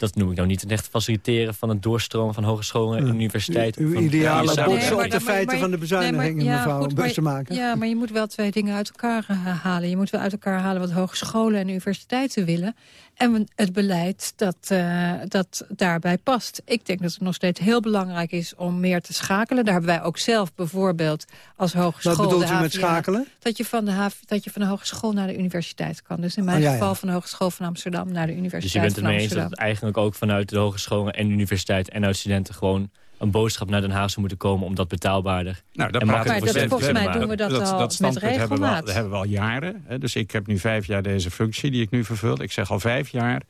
Dat noem ik nou niet het echt faciliteren van het doorstromen van hogescholen en universiteiten. Uw van ideale botsen op de feiten van de bezuinigingen, ja, mevrouw goed, maar- Bussemaker. Ja, maar je moet wel twee dingen uit elkaar eh, halen. Je moet wel uit elkaar halen wat hogescholen en universiteiten willen. En het beleid dat, eh, dat daarbij past. Ik denk dat het nog steeds heel belangrijk is om meer te schakelen. Daar hebben wij ook zelf bijvoorbeeld als hogeschool... Wat bedoelt u met schakelen? Dat je, van de HV dat je van de hogeschool naar de universiteit kan. Dus in mijn Oh, ja, ja. geval van de Hogeschool van Amsterdam naar de Dus Universiteit je bent het van mee eens dat Amsterdam. het eigenlijk ook vanuit de hogescholen en de universiteit en uit studenten gewoon een boodschap naar Den Haag zou moeten komen om dat betaalbaarder Nou, daar en makkelijker voor volgens mij doen we dat al met standpunt hebben we, al, hebben we al jaren. Hè. Dus ik heb nu vijf jaar deze functie die ik nu vervul. Ik zeg al vijf jaar,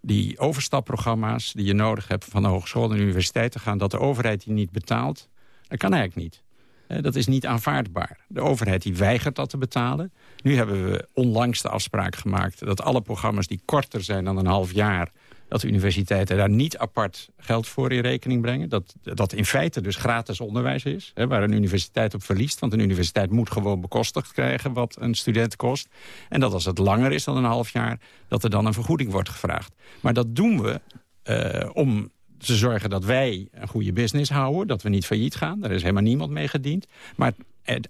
die overstapprogramma's die je nodig hebt... van de hogeschool en de universiteit te gaan... dat de overheid die niet betaalt, dat kan eigenlijk niet. Hè, Dat is niet aanvaardbaar. De overheid die weigert dat te betalen. Nu hebben we onlangs de afspraak gemaakt... dat alle programma's die korter zijn dan een half jaar dat universiteiten daar niet apart geld voor in rekening brengen. Dat, dat in feite dus gratis onderwijs is, hè, waar een universiteit op verliest. Want een universiteit moet gewoon bekostigd krijgen wat een student kost. En dat als het langer is dan een half jaar, dat er dan een vergoeding wordt gevraagd. Maar dat doen we eh, om te zorgen dat wij een goede business houden. Dat we niet failliet gaan. Daar is helemaal niemand mee gediend. Maar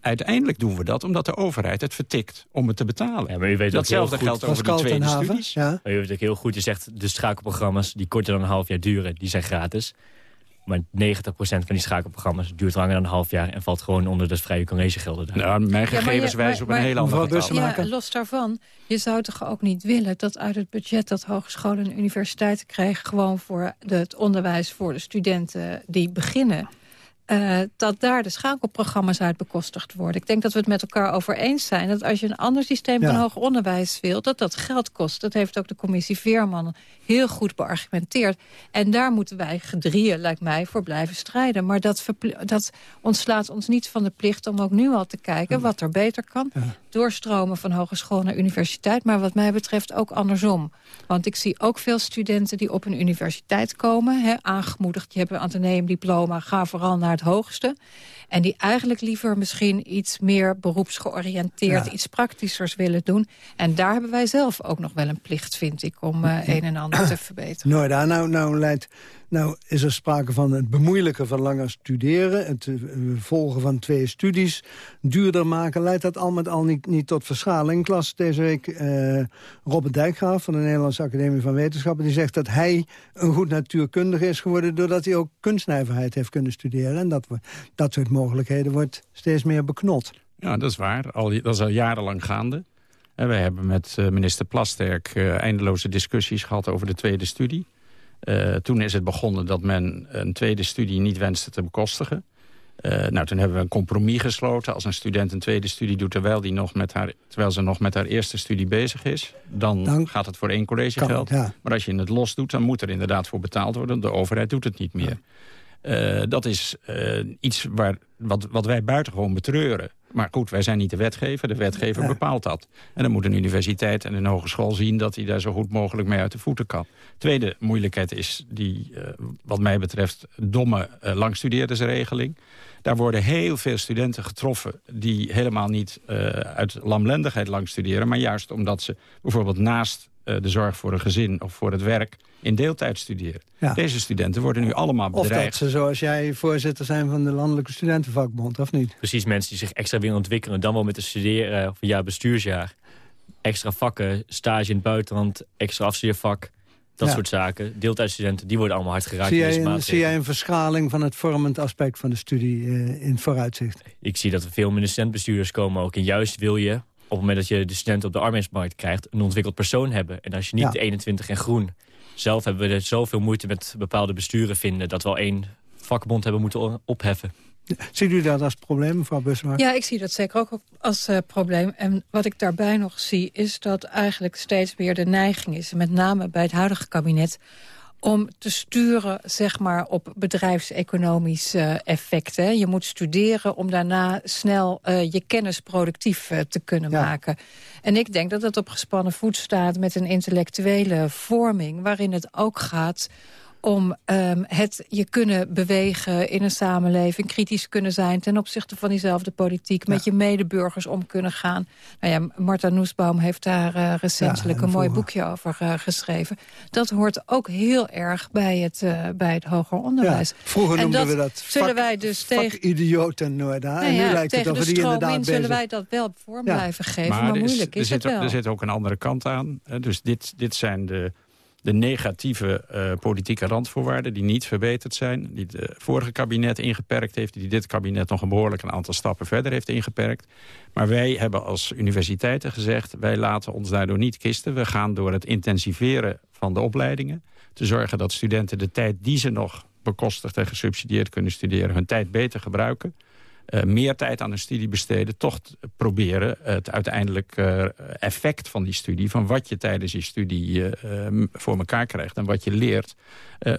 uiteindelijk doen we dat omdat de overheid het vertikt om het te betalen. Ja, maar u weet Datzelfde geldt over de tweede studies. Ja. Maar je weet ook heel goed, je zegt de schakelprogramma's die korter dan een half jaar duren, die zijn gratis. Maar 90% van die schakelprogramma's duurt langer dan een half jaar... en valt gewoon onder de vrije collegegelden. Nou, mijn gegevens je- wijzen op maar- een hele andere. Bussemaker. Ja, los daarvan. Je zou toch ook niet willen dat uit het budget dat hogescholen en universiteiten krijgen... gewoon voor de, het onderwijs voor de studenten die beginnen... eh, dat daar de schakelprogramma's uit bekostigd worden. Ik denk dat we het met elkaar over eens zijn... dat als je een ander systeem Ja. van hoger onderwijs wilt... dat dat geld kost. Dat heeft ook de commissie Veerman heel goed beargumenteerd. En daar moeten wij gedrieën, lijkt mij, voor blijven strijden. Maar dat, dat ontslaat ons niet van de plicht om ook nu al te kijken... wat er beter kan. Doorstromen van hogeschool naar universiteit. Maar wat mij betreft ook andersom. Want ik zie ook veel studenten die op een universiteit komen... Hè, aangemoedigd, je hebt een ateneumdiploma... ga vooral naar het hoogste. En die eigenlijk liever misschien iets meer beroepsgeoriënteerd... Ja. iets praktischers willen doen. En daar hebben wij zelf ook nog wel een plicht, vind ik... om eh, een en ander te verbeteren. Nooit aan. Nou, nou, leidt, nou is er sprake van het bemoeilijken van langer studeren... het eh, volgen van twee studies, duurder maken. Leidt dat al met al niet, niet tot verschaling? Ik las deze week eh, Robert Dijkgraaf van de Nederlandse Academie van Wetenschappen... die zegt dat hij een goed natuurkundige is geworden... doordat hij ook kunstnijverheid heeft kunnen studeren. En dat, dat soort mogelijkheden wordt steeds meer beknot. Ja, dat is waar. Al, dat is al jarenlang gaande. En wij hebben met eh, minister Plasterk eh, eindeloze discussies gehad over de tweede studie. Eh, toen is het begonnen dat men een tweede studie niet wenste te bekostigen. Eh, nou, toen hebben we een compromis gesloten. Als een student een tweede studie doet terwijl, die nog met haar, terwijl ze nog met haar eerste studie bezig is... dan, Dan gaat het voor één collegegeld. ja. Maar als je het los doet, dan moet er inderdaad voor betaald worden. De overheid doet het niet meer. Eh, dat is iets waar, wat, wat wij buitengewoon betreuren. Maar goed, wij zijn niet de wetgever. De wetgever Ja. bepaalt dat. En dan moet een universiteit en een hogeschool zien... dat hij daar zo goed mogelijk mee uit de voeten kan. Tweede moeilijkheid is die, eh, wat mij betreft, domme uh, langstudeerdersregeling. Daar worden heel veel studenten getroffen... die helemaal niet uh, uit lamlendigheid lang studeren... maar juist omdat ze bijvoorbeeld naast de zorg voor een gezin of voor het werk... in deeltijd studeren. Ja. Deze studenten worden nu allemaal Of bedreigd. dat ze, zoals jij, voorzitter zijn van de Landelijke Studentenvakbond, of niet? Precies, mensen die zich extra willen ontwikkelen... dan wel met een studeren of een jaar bestuursjaar. Extra vakken, stage in het buitenland, extra afstudeervak... Dat Ja. soort zaken. Deeltijdstudenten, die worden allemaal hard geraakt. Zie jij, deze een, zie jij een verschaling van het vormend aspect van de studie eh, in het vooruitzicht? Ik zie dat er veel minder studentbestuurders komen ook. En juist wil je, het moment dat je de studenten op de arbeidsmarkt krijgt... een ontwikkeld persoon hebben. En als je niet Ja. de 21 en groen... Zelf hebben we er zoveel moeite met bepaalde besturen vinden... dat we al één vakbond hebben moeten opheffen. Ziet u dat als probleem, mevrouw Busmaak? Ja, ik zie dat zeker ook als uh, probleem. En wat ik daarbij nog zie, is dat eigenlijk steeds meer de neiging is... met name bij het huidige kabinet om te sturen zeg maar, op bedrijfseconomische effecten. Je moet studeren om daarna snel uh, je kennis productief uh, te kunnen ja. maken. En ik denk dat dat op gespannen voet staat met een intellectuele vorming... waarin het ook gaat om um, het je kunnen bewegen in een samenleving... kritisch kunnen zijn ten opzichte van diezelfde politiek... met je medeburgers om kunnen gaan. Nou ja, Marta Noesbaum heeft daar uh, recentelijk een mooi boekje over uh, geschreven. Dat hoort ook heel erg bij het, uh, bij het hoger onderwijs. Ja, vroeger en noemden dat we dat zullen vak, wij dus tegen, idioot en Noorda. nou en nu ja, lijkt tegen het of die stroom inderdaad in zullen bezig- wij dat wel vorm Ja. blijven geven. Maar, er is- moeilijk is er zit, het wel. Er zit ook een andere kant aan. hè. Dus dit, dit zijn de, de negatieve eh, politieke randvoorwaarden... die niet verbeterd zijn. Die het vorige kabinet ingeperkt heeft. Die dit kabinet nog een behoorlijk een aantal stappen verder heeft ingeperkt. Maar wij hebben als universiteiten gezegd... wij laten ons daardoor niet kisten. We gaan door het intensiveren van de opleidingen... te zorgen dat studenten de tijd die ze nog bekostigd en gesubsidieerd kunnen studeren... hun tijd beter gebruiken eh, meer tijd aan een studie besteden... toch proberen het uiteindelijk eh, effect van die studie... van wat je tijdens je studie eh, voor elkaar krijgt... en wat je leert,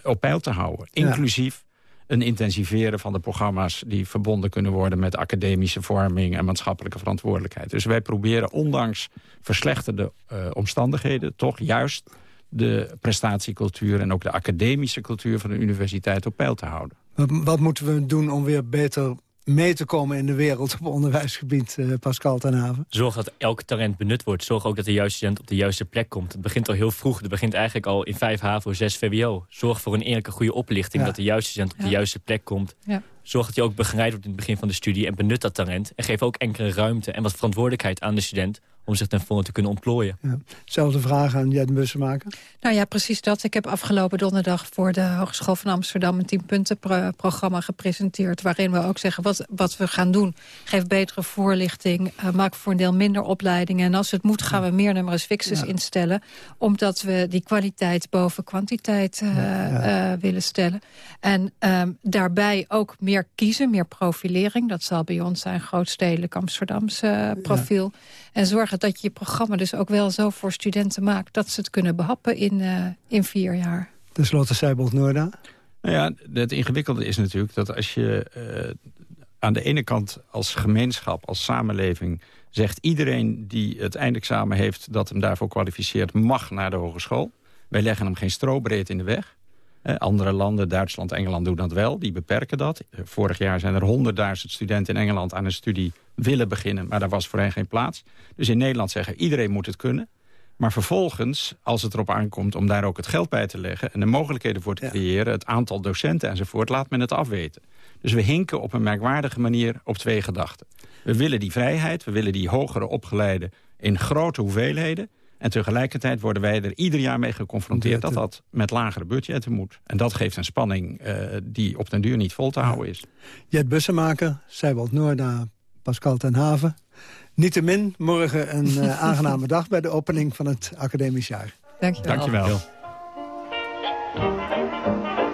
op peil te houden. Inclusief een intensiveren van de programma's... die verbonden kunnen worden met academische vorming... en maatschappelijke verantwoordelijkheid. Dus wij proberen ondanks verslechterde omstandigheden... toch juist de prestatiecultuur en ook de academische cultuur van de universiteit op peil te houden. Wat, wat moeten we doen om weer beter mee te komen in de wereld op onderwijsgebied, eh, Pascal ten Haven? Zorg dat elk talent benut wordt. Zorg ook dat de juiste student op de juiste plek komt. Het begint al heel vroeg. Het begint eigenlijk al in 5 HAVO, 6 VWO. Zorg voor een eerlijke goede oplichting. Ja. Dat de juiste student op de juiste plek komt. Ja. Zorg dat hij ook begeleid wordt in het begin van de studie. En benut dat talent. En geef ook enkele ruimte en wat verantwoordelijkheid aan de student... om zich ten volle te kunnen ontplooien. Ja. Zelfde vraag aan Jet Bussemaker. Nou ja, precies dat. Ik heb afgelopen donderdag voor de Hogeschool van Amsterdam... een tienpuntenprogramma gepresenteerd... waarin we ook zeggen wat, wat we gaan doen. Geef betere voorlichting, eh, maak voor een deel minder opleidingen. En als het moet gaan we meer numerus fixus Ja. instellen... omdat we die kwaliteit boven kwantiteit eh, eh, willen stellen. En ehm, daarbij ook meer kiezen, meer profilering. Dat zal bij ons zijn grootstedelijk Amsterdamse profiel. En zorgen dat je je programma dus ook wel zo voor studenten maakt... dat ze het kunnen behappen in, eh, in vier jaar. Ten slotte Seibold Noorda. Nou ja, het ingewikkelde is natuurlijk dat als je eh, aan de ene kant als gemeenschap, als samenleving... zegt iedereen die het eindexamen heeft dat hem daarvoor kwalificeert... mag naar de hogeschool. Wij leggen hem geen strobreed in de weg. Eh, andere landen, Duitsland, Engeland doen dat wel. Die beperken dat. Eh, vorig jaar zijn er honderdduizend studenten in Engeland aan een studie willen beginnen. Maar daar was voor hen geen plaats. Dus in Nederland zeggen iedereen moet het kunnen. Maar vervolgens, als het erop aankomt om daar ook het geld bij te leggen... en de mogelijkheden voor te creëren, het aantal docenten enzovoort... laat men het afweten. Dus we hinken op een merkwaardige manier op twee gedachten. We willen die vrijheid, we willen die hogere opgeleiden in grote hoeveelheden... en tegelijkertijd worden wij er ieder jaar mee geconfronteerd... dat dat met lagere budgetten moet. En dat geeft een spanning eh, die op den duur niet vol te houden is. Jet Bussemaker, Seibold Noorda, Pascal ten Haven. Niettemin, morgen een eh, (laughs) aangename dag bij de opening van het academisch jaar. Dank je wel. Dankjewel. whistle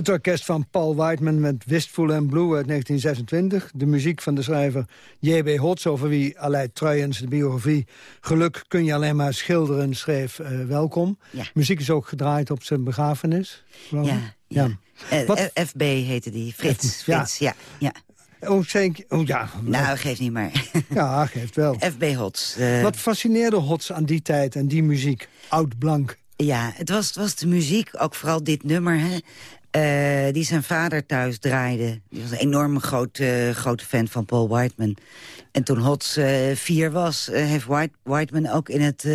Het orkest van Paul Whiteman met Wistful and Blue uit 1926. De muziek van de schrijver J.B. Hots, over wie Aleid Truijens de biografie... Geluk kun je alleen maar schilderen, schreef eh, welkom. Muziek is ook gedraaid op zijn begrafenis. Ja, ja. Eh, FB heette die, Frits. Frits, ja. ja. Oh, zeker. Oh, ja. Nou, geeft niet maar. (laughs) Ja, geeft wel. FB Hots. Wat fascineerde Hots aan die tijd en die muziek? Oud-blank. Ja, het was, het was de muziek, ook vooral dit nummer, hè, uh, die zijn vader thuis draaide. Die was een enorme grote, grote fan van Paul Whiteman. En toen Hots uh, vier was, heeft White, Whiteman ook in het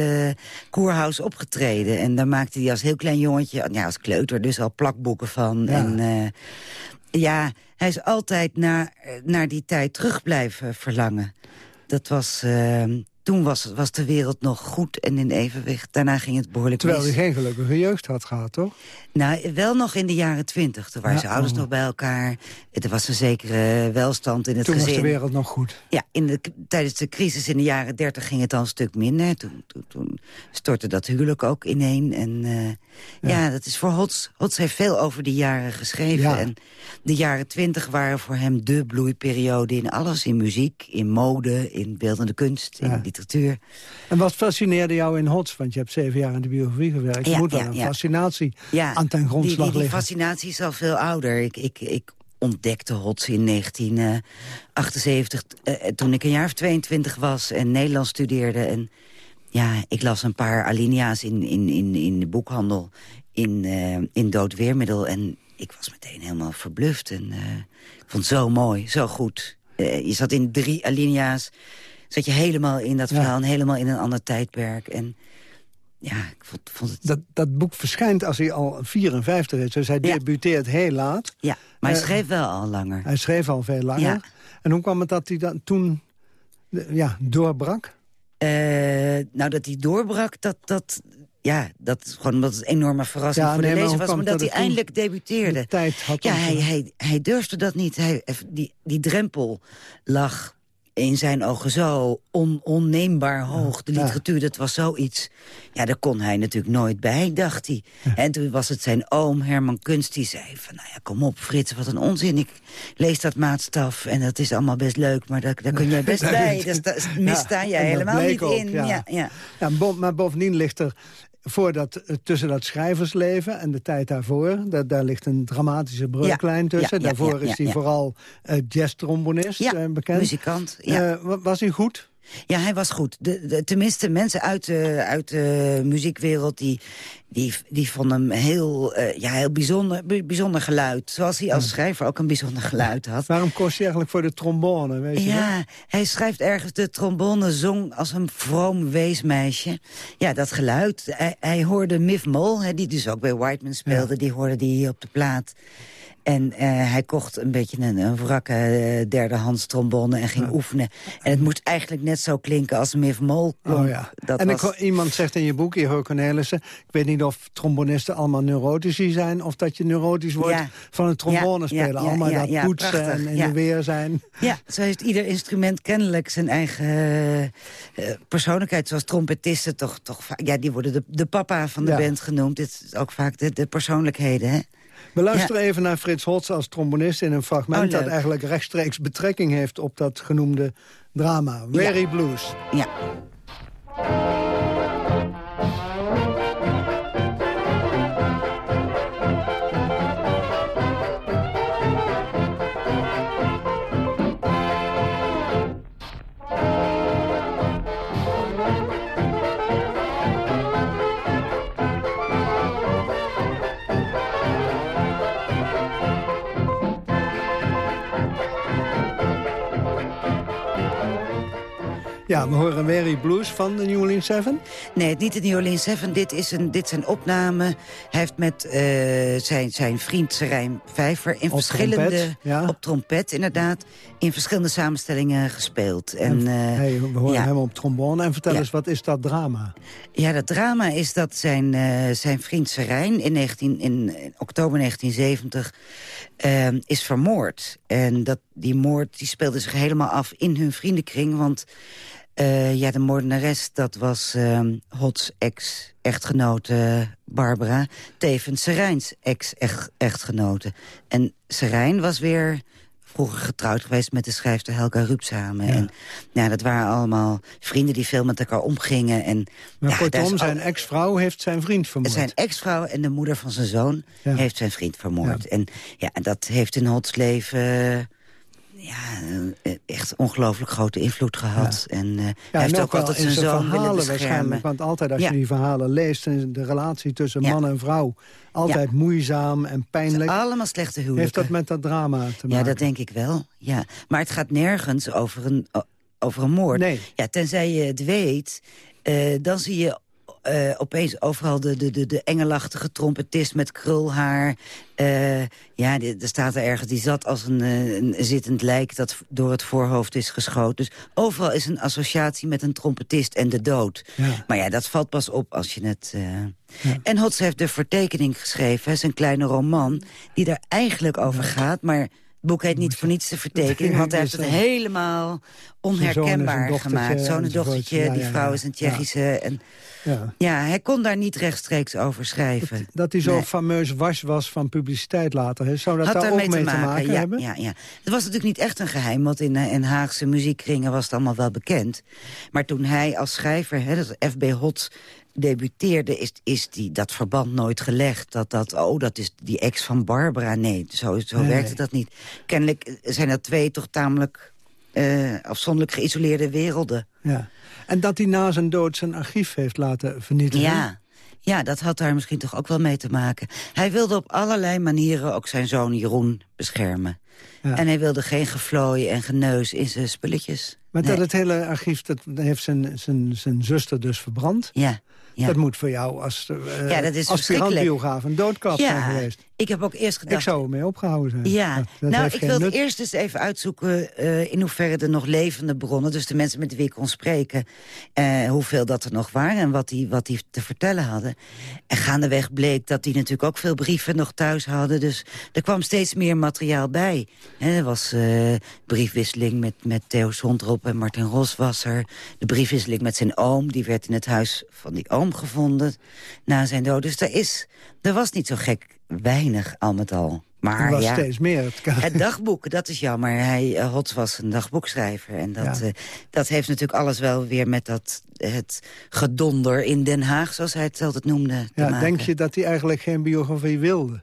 koerhuis opgetreden. En daar maakte hij als heel klein jongetje, ja, als kleuter dus al plakboeken van. Ja. En ja, hij is altijd naar, naar die tijd terug blijven verlangen. Dat was toen was, was de wereld nog goed en in evenwicht. Daarna ging het behoorlijk Terwijl hij geen gelukkige jeugd had gehad, toch? Nou, wel nog in de jaren twintig. Toen waren zijn ouders oh. nog bij elkaar. Er was een zekere welstand in het toen gezin. Toen was de wereld nog goed. Ja, in de, tijdens de crisis in de jaren dertig ging het al een stuk minder. Toen, toen, toen stortte dat huwelijk ook ineen. En uh, ja. ja. dat is voor Hots. Hots heeft veel over die jaren geschreven. Ja. En de jaren twintig waren voor hem de bloeiperiode in alles. In muziek, in mode, in beeldende kunst, in literatuur. En wat fascineerde jou in Hots? Want je hebt zeven jaar in de biografie gewerkt. Je moet een fascinatie aan ten grondslag die, die, die fascinatie is al veel ouder. Ik, ik, ik ontdekte Hots in 1978, uh, toen ik een jaar of 22 was en Nederlands studeerde. En ja, ik las een paar alinea's in, in, in, in de boekhandel in, uh, in Dood Weermiddel. En ik was meteen helemaal verbluft. En uh, ik vond het zo mooi, zo goed. Uh, je zat in drie alinea's, zat je helemaal in dat verhaal... en helemaal in een ander tijdperk. En ja, ik vond, vond het... Dat, dat boek verschijnt als hij al 54 is, dus hij debuteert heel laat. Ja, maar hij schreef wel al langer. Hij schreef al veel langer. Ja. En hoe kwam het dat hij dan toen ja, doorbrak? Uh, nou, dat hij doorbrak, dat, dat, ja, dat gewoon omdat het een enorme verrassing ja, voor nee, de lezer was. Maar dat, hij eindelijk debuteerde. ja, hij, hij, hij durfde dat niet. Hij, die, die drempel lag in zijn ogen zo on, onneembaar hoog. De literatuur, dat was zoiets... Ja, daar kon hij natuurlijk nooit bij, dacht hij. En toen was het zijn oom, Herman Kunst, die zei van... nou ja, kom op, Frits, wat een onzin. Ik lees dat maatstaf en dat is allemaal best leuk... maar daar, daar kun jij best (laughs) bij. Daar, daar missta jij helemaal niet in. Ja. Ja, ja. maar bovendien ligt er voor dat, eh, tussen dat schrijversleven en de tijd daarvoor... Dat, daar ligt een dramatische breuklijn tussen. daarvoor is hij vooral uh, jazztrombonist uh, bekend. muzikant. Was hij goed? Ja, hij was goed. De, de, tenminste, mensen uit de, uit de muziekwereld... die, die, die vonden hem heel, uh, ja, heel bijzonder, bijzonder geluid. Zoals hij als schrijver ook een bijzonder geluid had. Waarom kost hij eigenlijk voor de trombone? Weet je ja, hij schrijft ergens de trombone zong als een vroom weesmeisje. Ja, dat geluid. Hij, hij hoorde Miff Mol, die dus ook bij Whiteman speelde... Ja. die hoorde die op de plaat. En uh, hij kocht een beetje een, een wrakke uh, derdehands trombone en ging ja. oefenen. En het moest eigenlijk net zo klinken als Miff Mol. Oh ja. Dat en was... ik, iemand zegt in je boek, Jeroen Cornelissen... ik weet niet of trombonisten allemaal neurotici zijn... of dat je neurotisch wordt ja. van een trombone spelen. allemaal dat poetsen en in de weer zijn. Ja, zo heeft ieder instrument kennelijk zijn eigen uh, persoonlijkheid. Zoals trompetisten toch, toch ja, die worden de, de papa van de band genoemd. Dit is ook vaak de, de persoonlijkheden, hè? We luisteren ja. even naar Frits Hotz als trombonist... in een fragment oh, dat eigenlijk rechtstreeks betrekking heeft... op dat genoemde drama, Very ja. Blues. Ja. Ja, we horen Mary Blues van de New Orleans Seven? Nee, niet de New Orleans Seven. Dit, is een, dit zijn opnamen. Hij heeft met uh, zijn, zijn vriend Serijn Vijver... in op verschillende, trompet, ja. op trompet inderdaad... in verschillende samenstellingen gespeeld. En, en hey, we horen ja. hem op trombone. En vertel ja. eens, wat is dat drama? Ja, dat drama is dat zijn, uh, zijn vriend Serijn... In, 19, in, in oktober 1970 is vermoord. En dat, die moord die speelde zich helemaal af in hun vriendenkring... want Uh, ja, de moordenares, dat was uh, Hots ex-echtgenote Barbara. Tevens Serijns ex-echtgenote. En Serijn was weer vroeger getrouwd geweest met de schrijfster Helga Rup samen. Ja. En ja, dat waren allemaal vrienden die veel met elkaar omgingen. En, maar ja, kortom, zijn ex-vrouw heeft zijn vriend vermoord. Zijn ex-vrouw en de moeder van zijn zoon ja. heeft zijn vriend vermoord. En ja, dat heeft in Hots leven ja, echt ongelooflijk grote invloed gehad. Ja. En uh, hij heeft ook altijd zijn zoon willen waarschijnlijk. Want altijd als je die verhalen leest... is de relatie tussen man en vrouw altijd moeizaam en pijnlijk. allemaal slechte huwelijken. Heeft dat met dat drama te maken? Ja, dat denk ik wel. Ja. Maar het gaat nergens over een, over een moord. Nee. Ja, tenzij je het weet... Uh, dan zie je uh, opeens overal de, de, de, de engelachtige trompetist met krulhaar. Uh, ja, er staat er ergens, die zat als een, een, zittend lijk dat door het voorhoofd is geschoten. Dus overal is een associatie met een trompetist en de dood. Ja. Maar ja, dat valt pas op als je het... Uh... Ja. En Hots heeft de vertekening geschreven, zijn kleine roman... die daar eigenlijk over gaat, maar... Het boek heet niet voor niets de (laughs) vertekening, want hij heeft het helemaal onherkenbaar gemaakt. Zo'n dochtertje, ja, die vrouw is een Tsjechische... En, ja. ja, hij kon daar niet rechtstreeks over schrijven. Dat, dat hij zo Nee. fameus was was van publiciteit later. Hè? Zou dat Had daar ook daarmee mee te maken, ja, hebben? Ja, ja. Het was natuurlijk niet echt een geheim, want in, eh, in Haagse muziekkringen was het allemaal wel bekend. Maar toen hij als schrijver, hè, dat F.B. Hot debuteerde, is, is die, dat verband nooit gelegd. Dat, dat, oh, dat is die ex van Barbara. Nee, zo, zo Nee, werkte dat niet. Kennelijk zijn dat twee toch tamelijk eh, afzonderlijk geïsoleerde werelden. Ja. En dat hij na zijn dood zijn archief heeft laten vernietigen. Ja. ja, dat had daar misschien toch ook wel mee te maken. Hij wilde op allerlei manieren ook zijn zoon Jeroen beschermen. Ja. En hij wilde geen geflooien en geneus in zijn spulletjes. Maar Nee. dat het hele archief, dat heeft zijn, zijn, zijn zuster dus verbrand. Ja, ja. Dat moet voor jou als uh, Ja, dat is een doodkap zijn geweest. Ik heb ook eerst gedacht... Ik zou ermee opgehouden zijn. Ja, Dat- nou, ik wilde nut. eerst eens even uitzoeken eh, in hoeverre er nog levende bronnen... dus de mensen met wie ik kon spreken, eh, hoeveel dat er nog waren... en wat die, wat die te vertellen hadden. En gaandeweg bleek dat die natuurlijk ook veel brieven nog thuis hadden. Dus er kwam steeds meer materiaal bij. Er was eh, briefwisseling met, met Theo Sondrop en Martin Ros was er. De briefwisseling met zijn oom, die werd in het huis van die oom gevonden... na zijn dood. Dus er, is, er was niet zo gek weinig al met al. Maar was ja, steeds meer. Het dagboek, dat is jammer. Hij, eh, Hots was een dagboekschrijver. En dat, Ja. eh, dat heeft natuurlijk alles wel weer met dat, het gedonder in Den Haag... zoals hij het altijd noemde, Ja, denk je dat hij eigenlijk geen biografie wilde?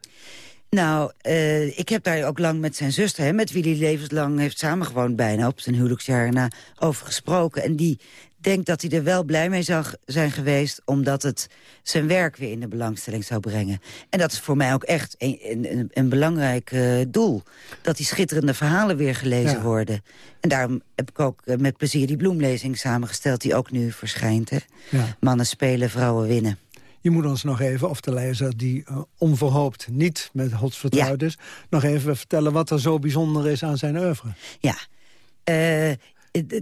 Nou, eh, ik heb daar ook lang met zijn zuster... Hè, met wie hij levenslang heeft samengewoond bijna... op zijn huwelijksjaar na over gesproken. En die denkt dat hij er wel blij mee zou zijn geweest... omdat het zijn werk weer in de belangstelling zou brengen. En dat is voor mij ook echt een, een, een belangrijk eh, doel. Dat die schitterende verhalen weer gelezen Ja. worden. En daarom heb ik ook eh, met plezier die bloemlezing samengesteld... die ook nu verschijnt. Hè? Ja. Mannen spelen, vrouwen winnen. Je moet ons nog even, of de lezer die eh, onverhoopt niet met Hots vertrouwd is... nog even vertellen wat er zo bijzonder is aan zijn oeuvre. Ja.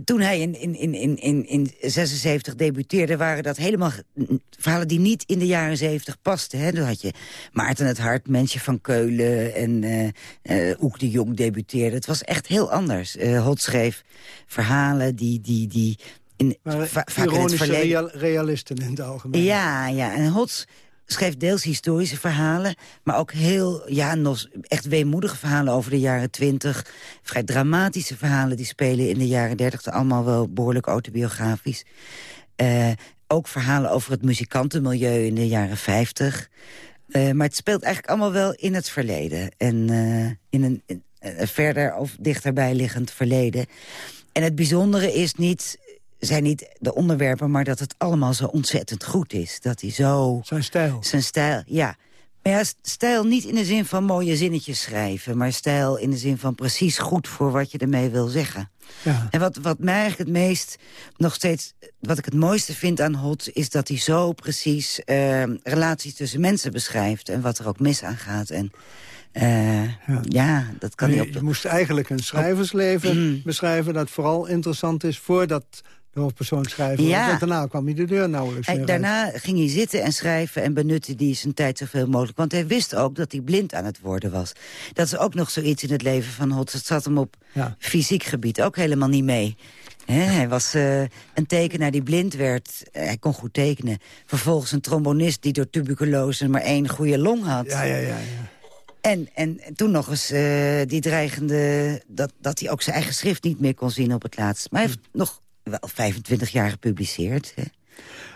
Toen hij in, in, in, in, in, in 76 debuteerde... waren dat helemaal verhalen die niet in de jaren 70 pasten. Hè? Toen had je Maarten het Hart, Mensje van Keulen... en eh, Oek de Jong debuteerde. Het was echt heel anders. Eh Hot schreef verhalen die... die, die in, Maar va- vaak in het verleden... real- realisten in het algemeen. Ja, ja. En Hots schreef deels historische verhalen... maar ook heel, ja, nos, echt weemoedige verhalen over de jaren twintig. Vrij dramatische verhalen die spelen in de jaren dertig. Allemaal wel behoorlijk autobiografisch. Eh, ook verhalen over het muzikantenmilieu in de jaren 50. Eh, maar het speelt eigenlijk allemaal wel in het verleden. En eh, in een, in een verder of dichterbij liggend verleden. En het bijzondere is niet, zijn niet de onderwerpen... maar dat het allemaal zo ontzettend goed is. Dat hij zo... Zijn stijl. Zijn stijl, ja. Maar ja, stijl niet in de zin van mooie zinnetjes schrijven... maar stijl in de zin van precies goed voor wat je ermee wil zeggen. Ja. En wat, wat mij eigenlijk het meest, nog steeds, wat ik het mooiste vind aan Hot... is dat hij zo precies eh, relaties tussen mensen beschrijft... en wat er ook mis aan gaat. En eh, ja. dat kan je, hij op je moest eigenlijk een schrijversleven Mm. beschrijven... dat vooral interessant is voordat de hoofdpersoon schrijver was. Ja. Want daarna kwam hij de deur nauwelijks Hij, uit. daarna ging hij zitten en schrijven en benutte hij zijn tijd zoveel mogelijk. Want hij wist ook dat hij blind aan het worden was. Dat is ook nog zoiets in het leven van Hot. Het zat hem op Ja. fysiek gebied ook helemaal niet mee. hij was uh, een tekenaar die blind werd. hij kon goed tekenen. Vervolgens een trombonist die door tuberculose maar één goede long had. Ja, ja, ja. ja. En, en toen nog eens uh, die dreigende... Dat, dat hij ook zijn eigen schrift niet meer kon zien op het laatst. Maar hij heeft nog wel 25 jaar gepubliceerd. Hè.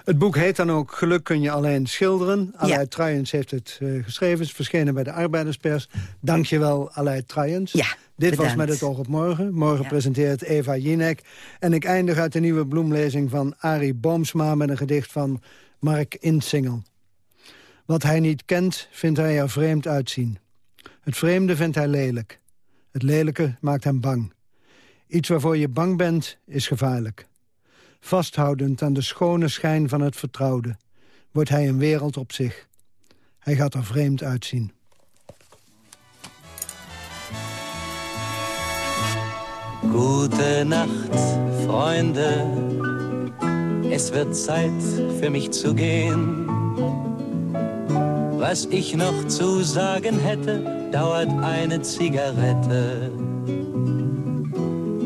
Het boek heet dan ook Geluk kun je alleen schilderen. Aleid ja. heeft het uh, geschreven. Het is verschenen bij de Arbeiderspers. Dankjewel, Aleid Truyens. Ja, Dit was Met het oog op morgen. Morgen presenteert Eva Jinek. En ik eindig uit de nieuwe bloemlezing van Arie Boomsma... met een gedicht van Mark Insingel. Wat hij niet kent, vindt hij er vreemd uitzien. Het vreemde vindt hij lelijk. Het lelijke maakt hem bang. Iets waarvoor je bang bent, is gevaarlijk. Vasthoudend aan de schone schijn van het vertrouwde... wordt hij een wereld op zich. Hij gaat er vreemd uitzien. Gute Nacht, Freunde. Es wird Zeit für mich zu gehen. Was ich noch zu sagen hätte, dauert eine Zigarette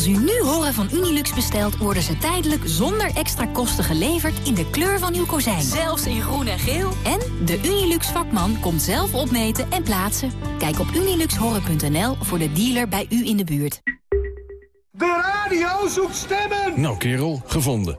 Als u nu horen van Unilux bestelt, worden ze tijdelijk zonder extra kosten geleverd in de kleur van uw kozijn. Zelfs in groen en geel. En de Unilux vakman komt zelf opmeten en plaatsen. Kijk op uniluxhoren.nl voor de dealer bij u in de buurt. De radio zoekt stemmen! Nou kerel, gevonden.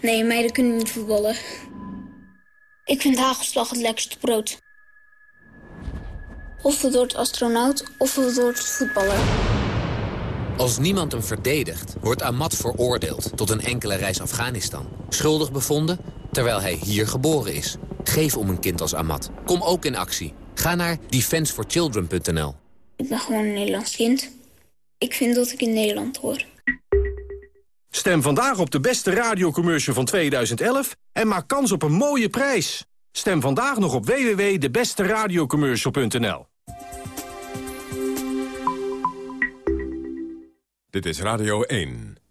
Nee, meiden kunnen niet voetballen. Ik vind hagelslag het lekkerste brood. Of we door het astronaut, of we door het voetballer. Als niemand hem verdedigt, wordt Ahmad veroordeeld tot een enkele reis Afghanistan. Schuldig bevonden, terwijl hij hier geboren is. Geef om een kind als Ahmad. Kom ook in actie. Ga naar defenseforchildren.nl. Ik ben gewoon een Nederlands kind. Ik vind dat ik in Nederland hoor. Stem vandaag op de beste radiocommercial van 2011 en maak kans op een mooie prijs. Stem vandaag nog op www.debesteradiocommercial.nl. Dit is Radio 1.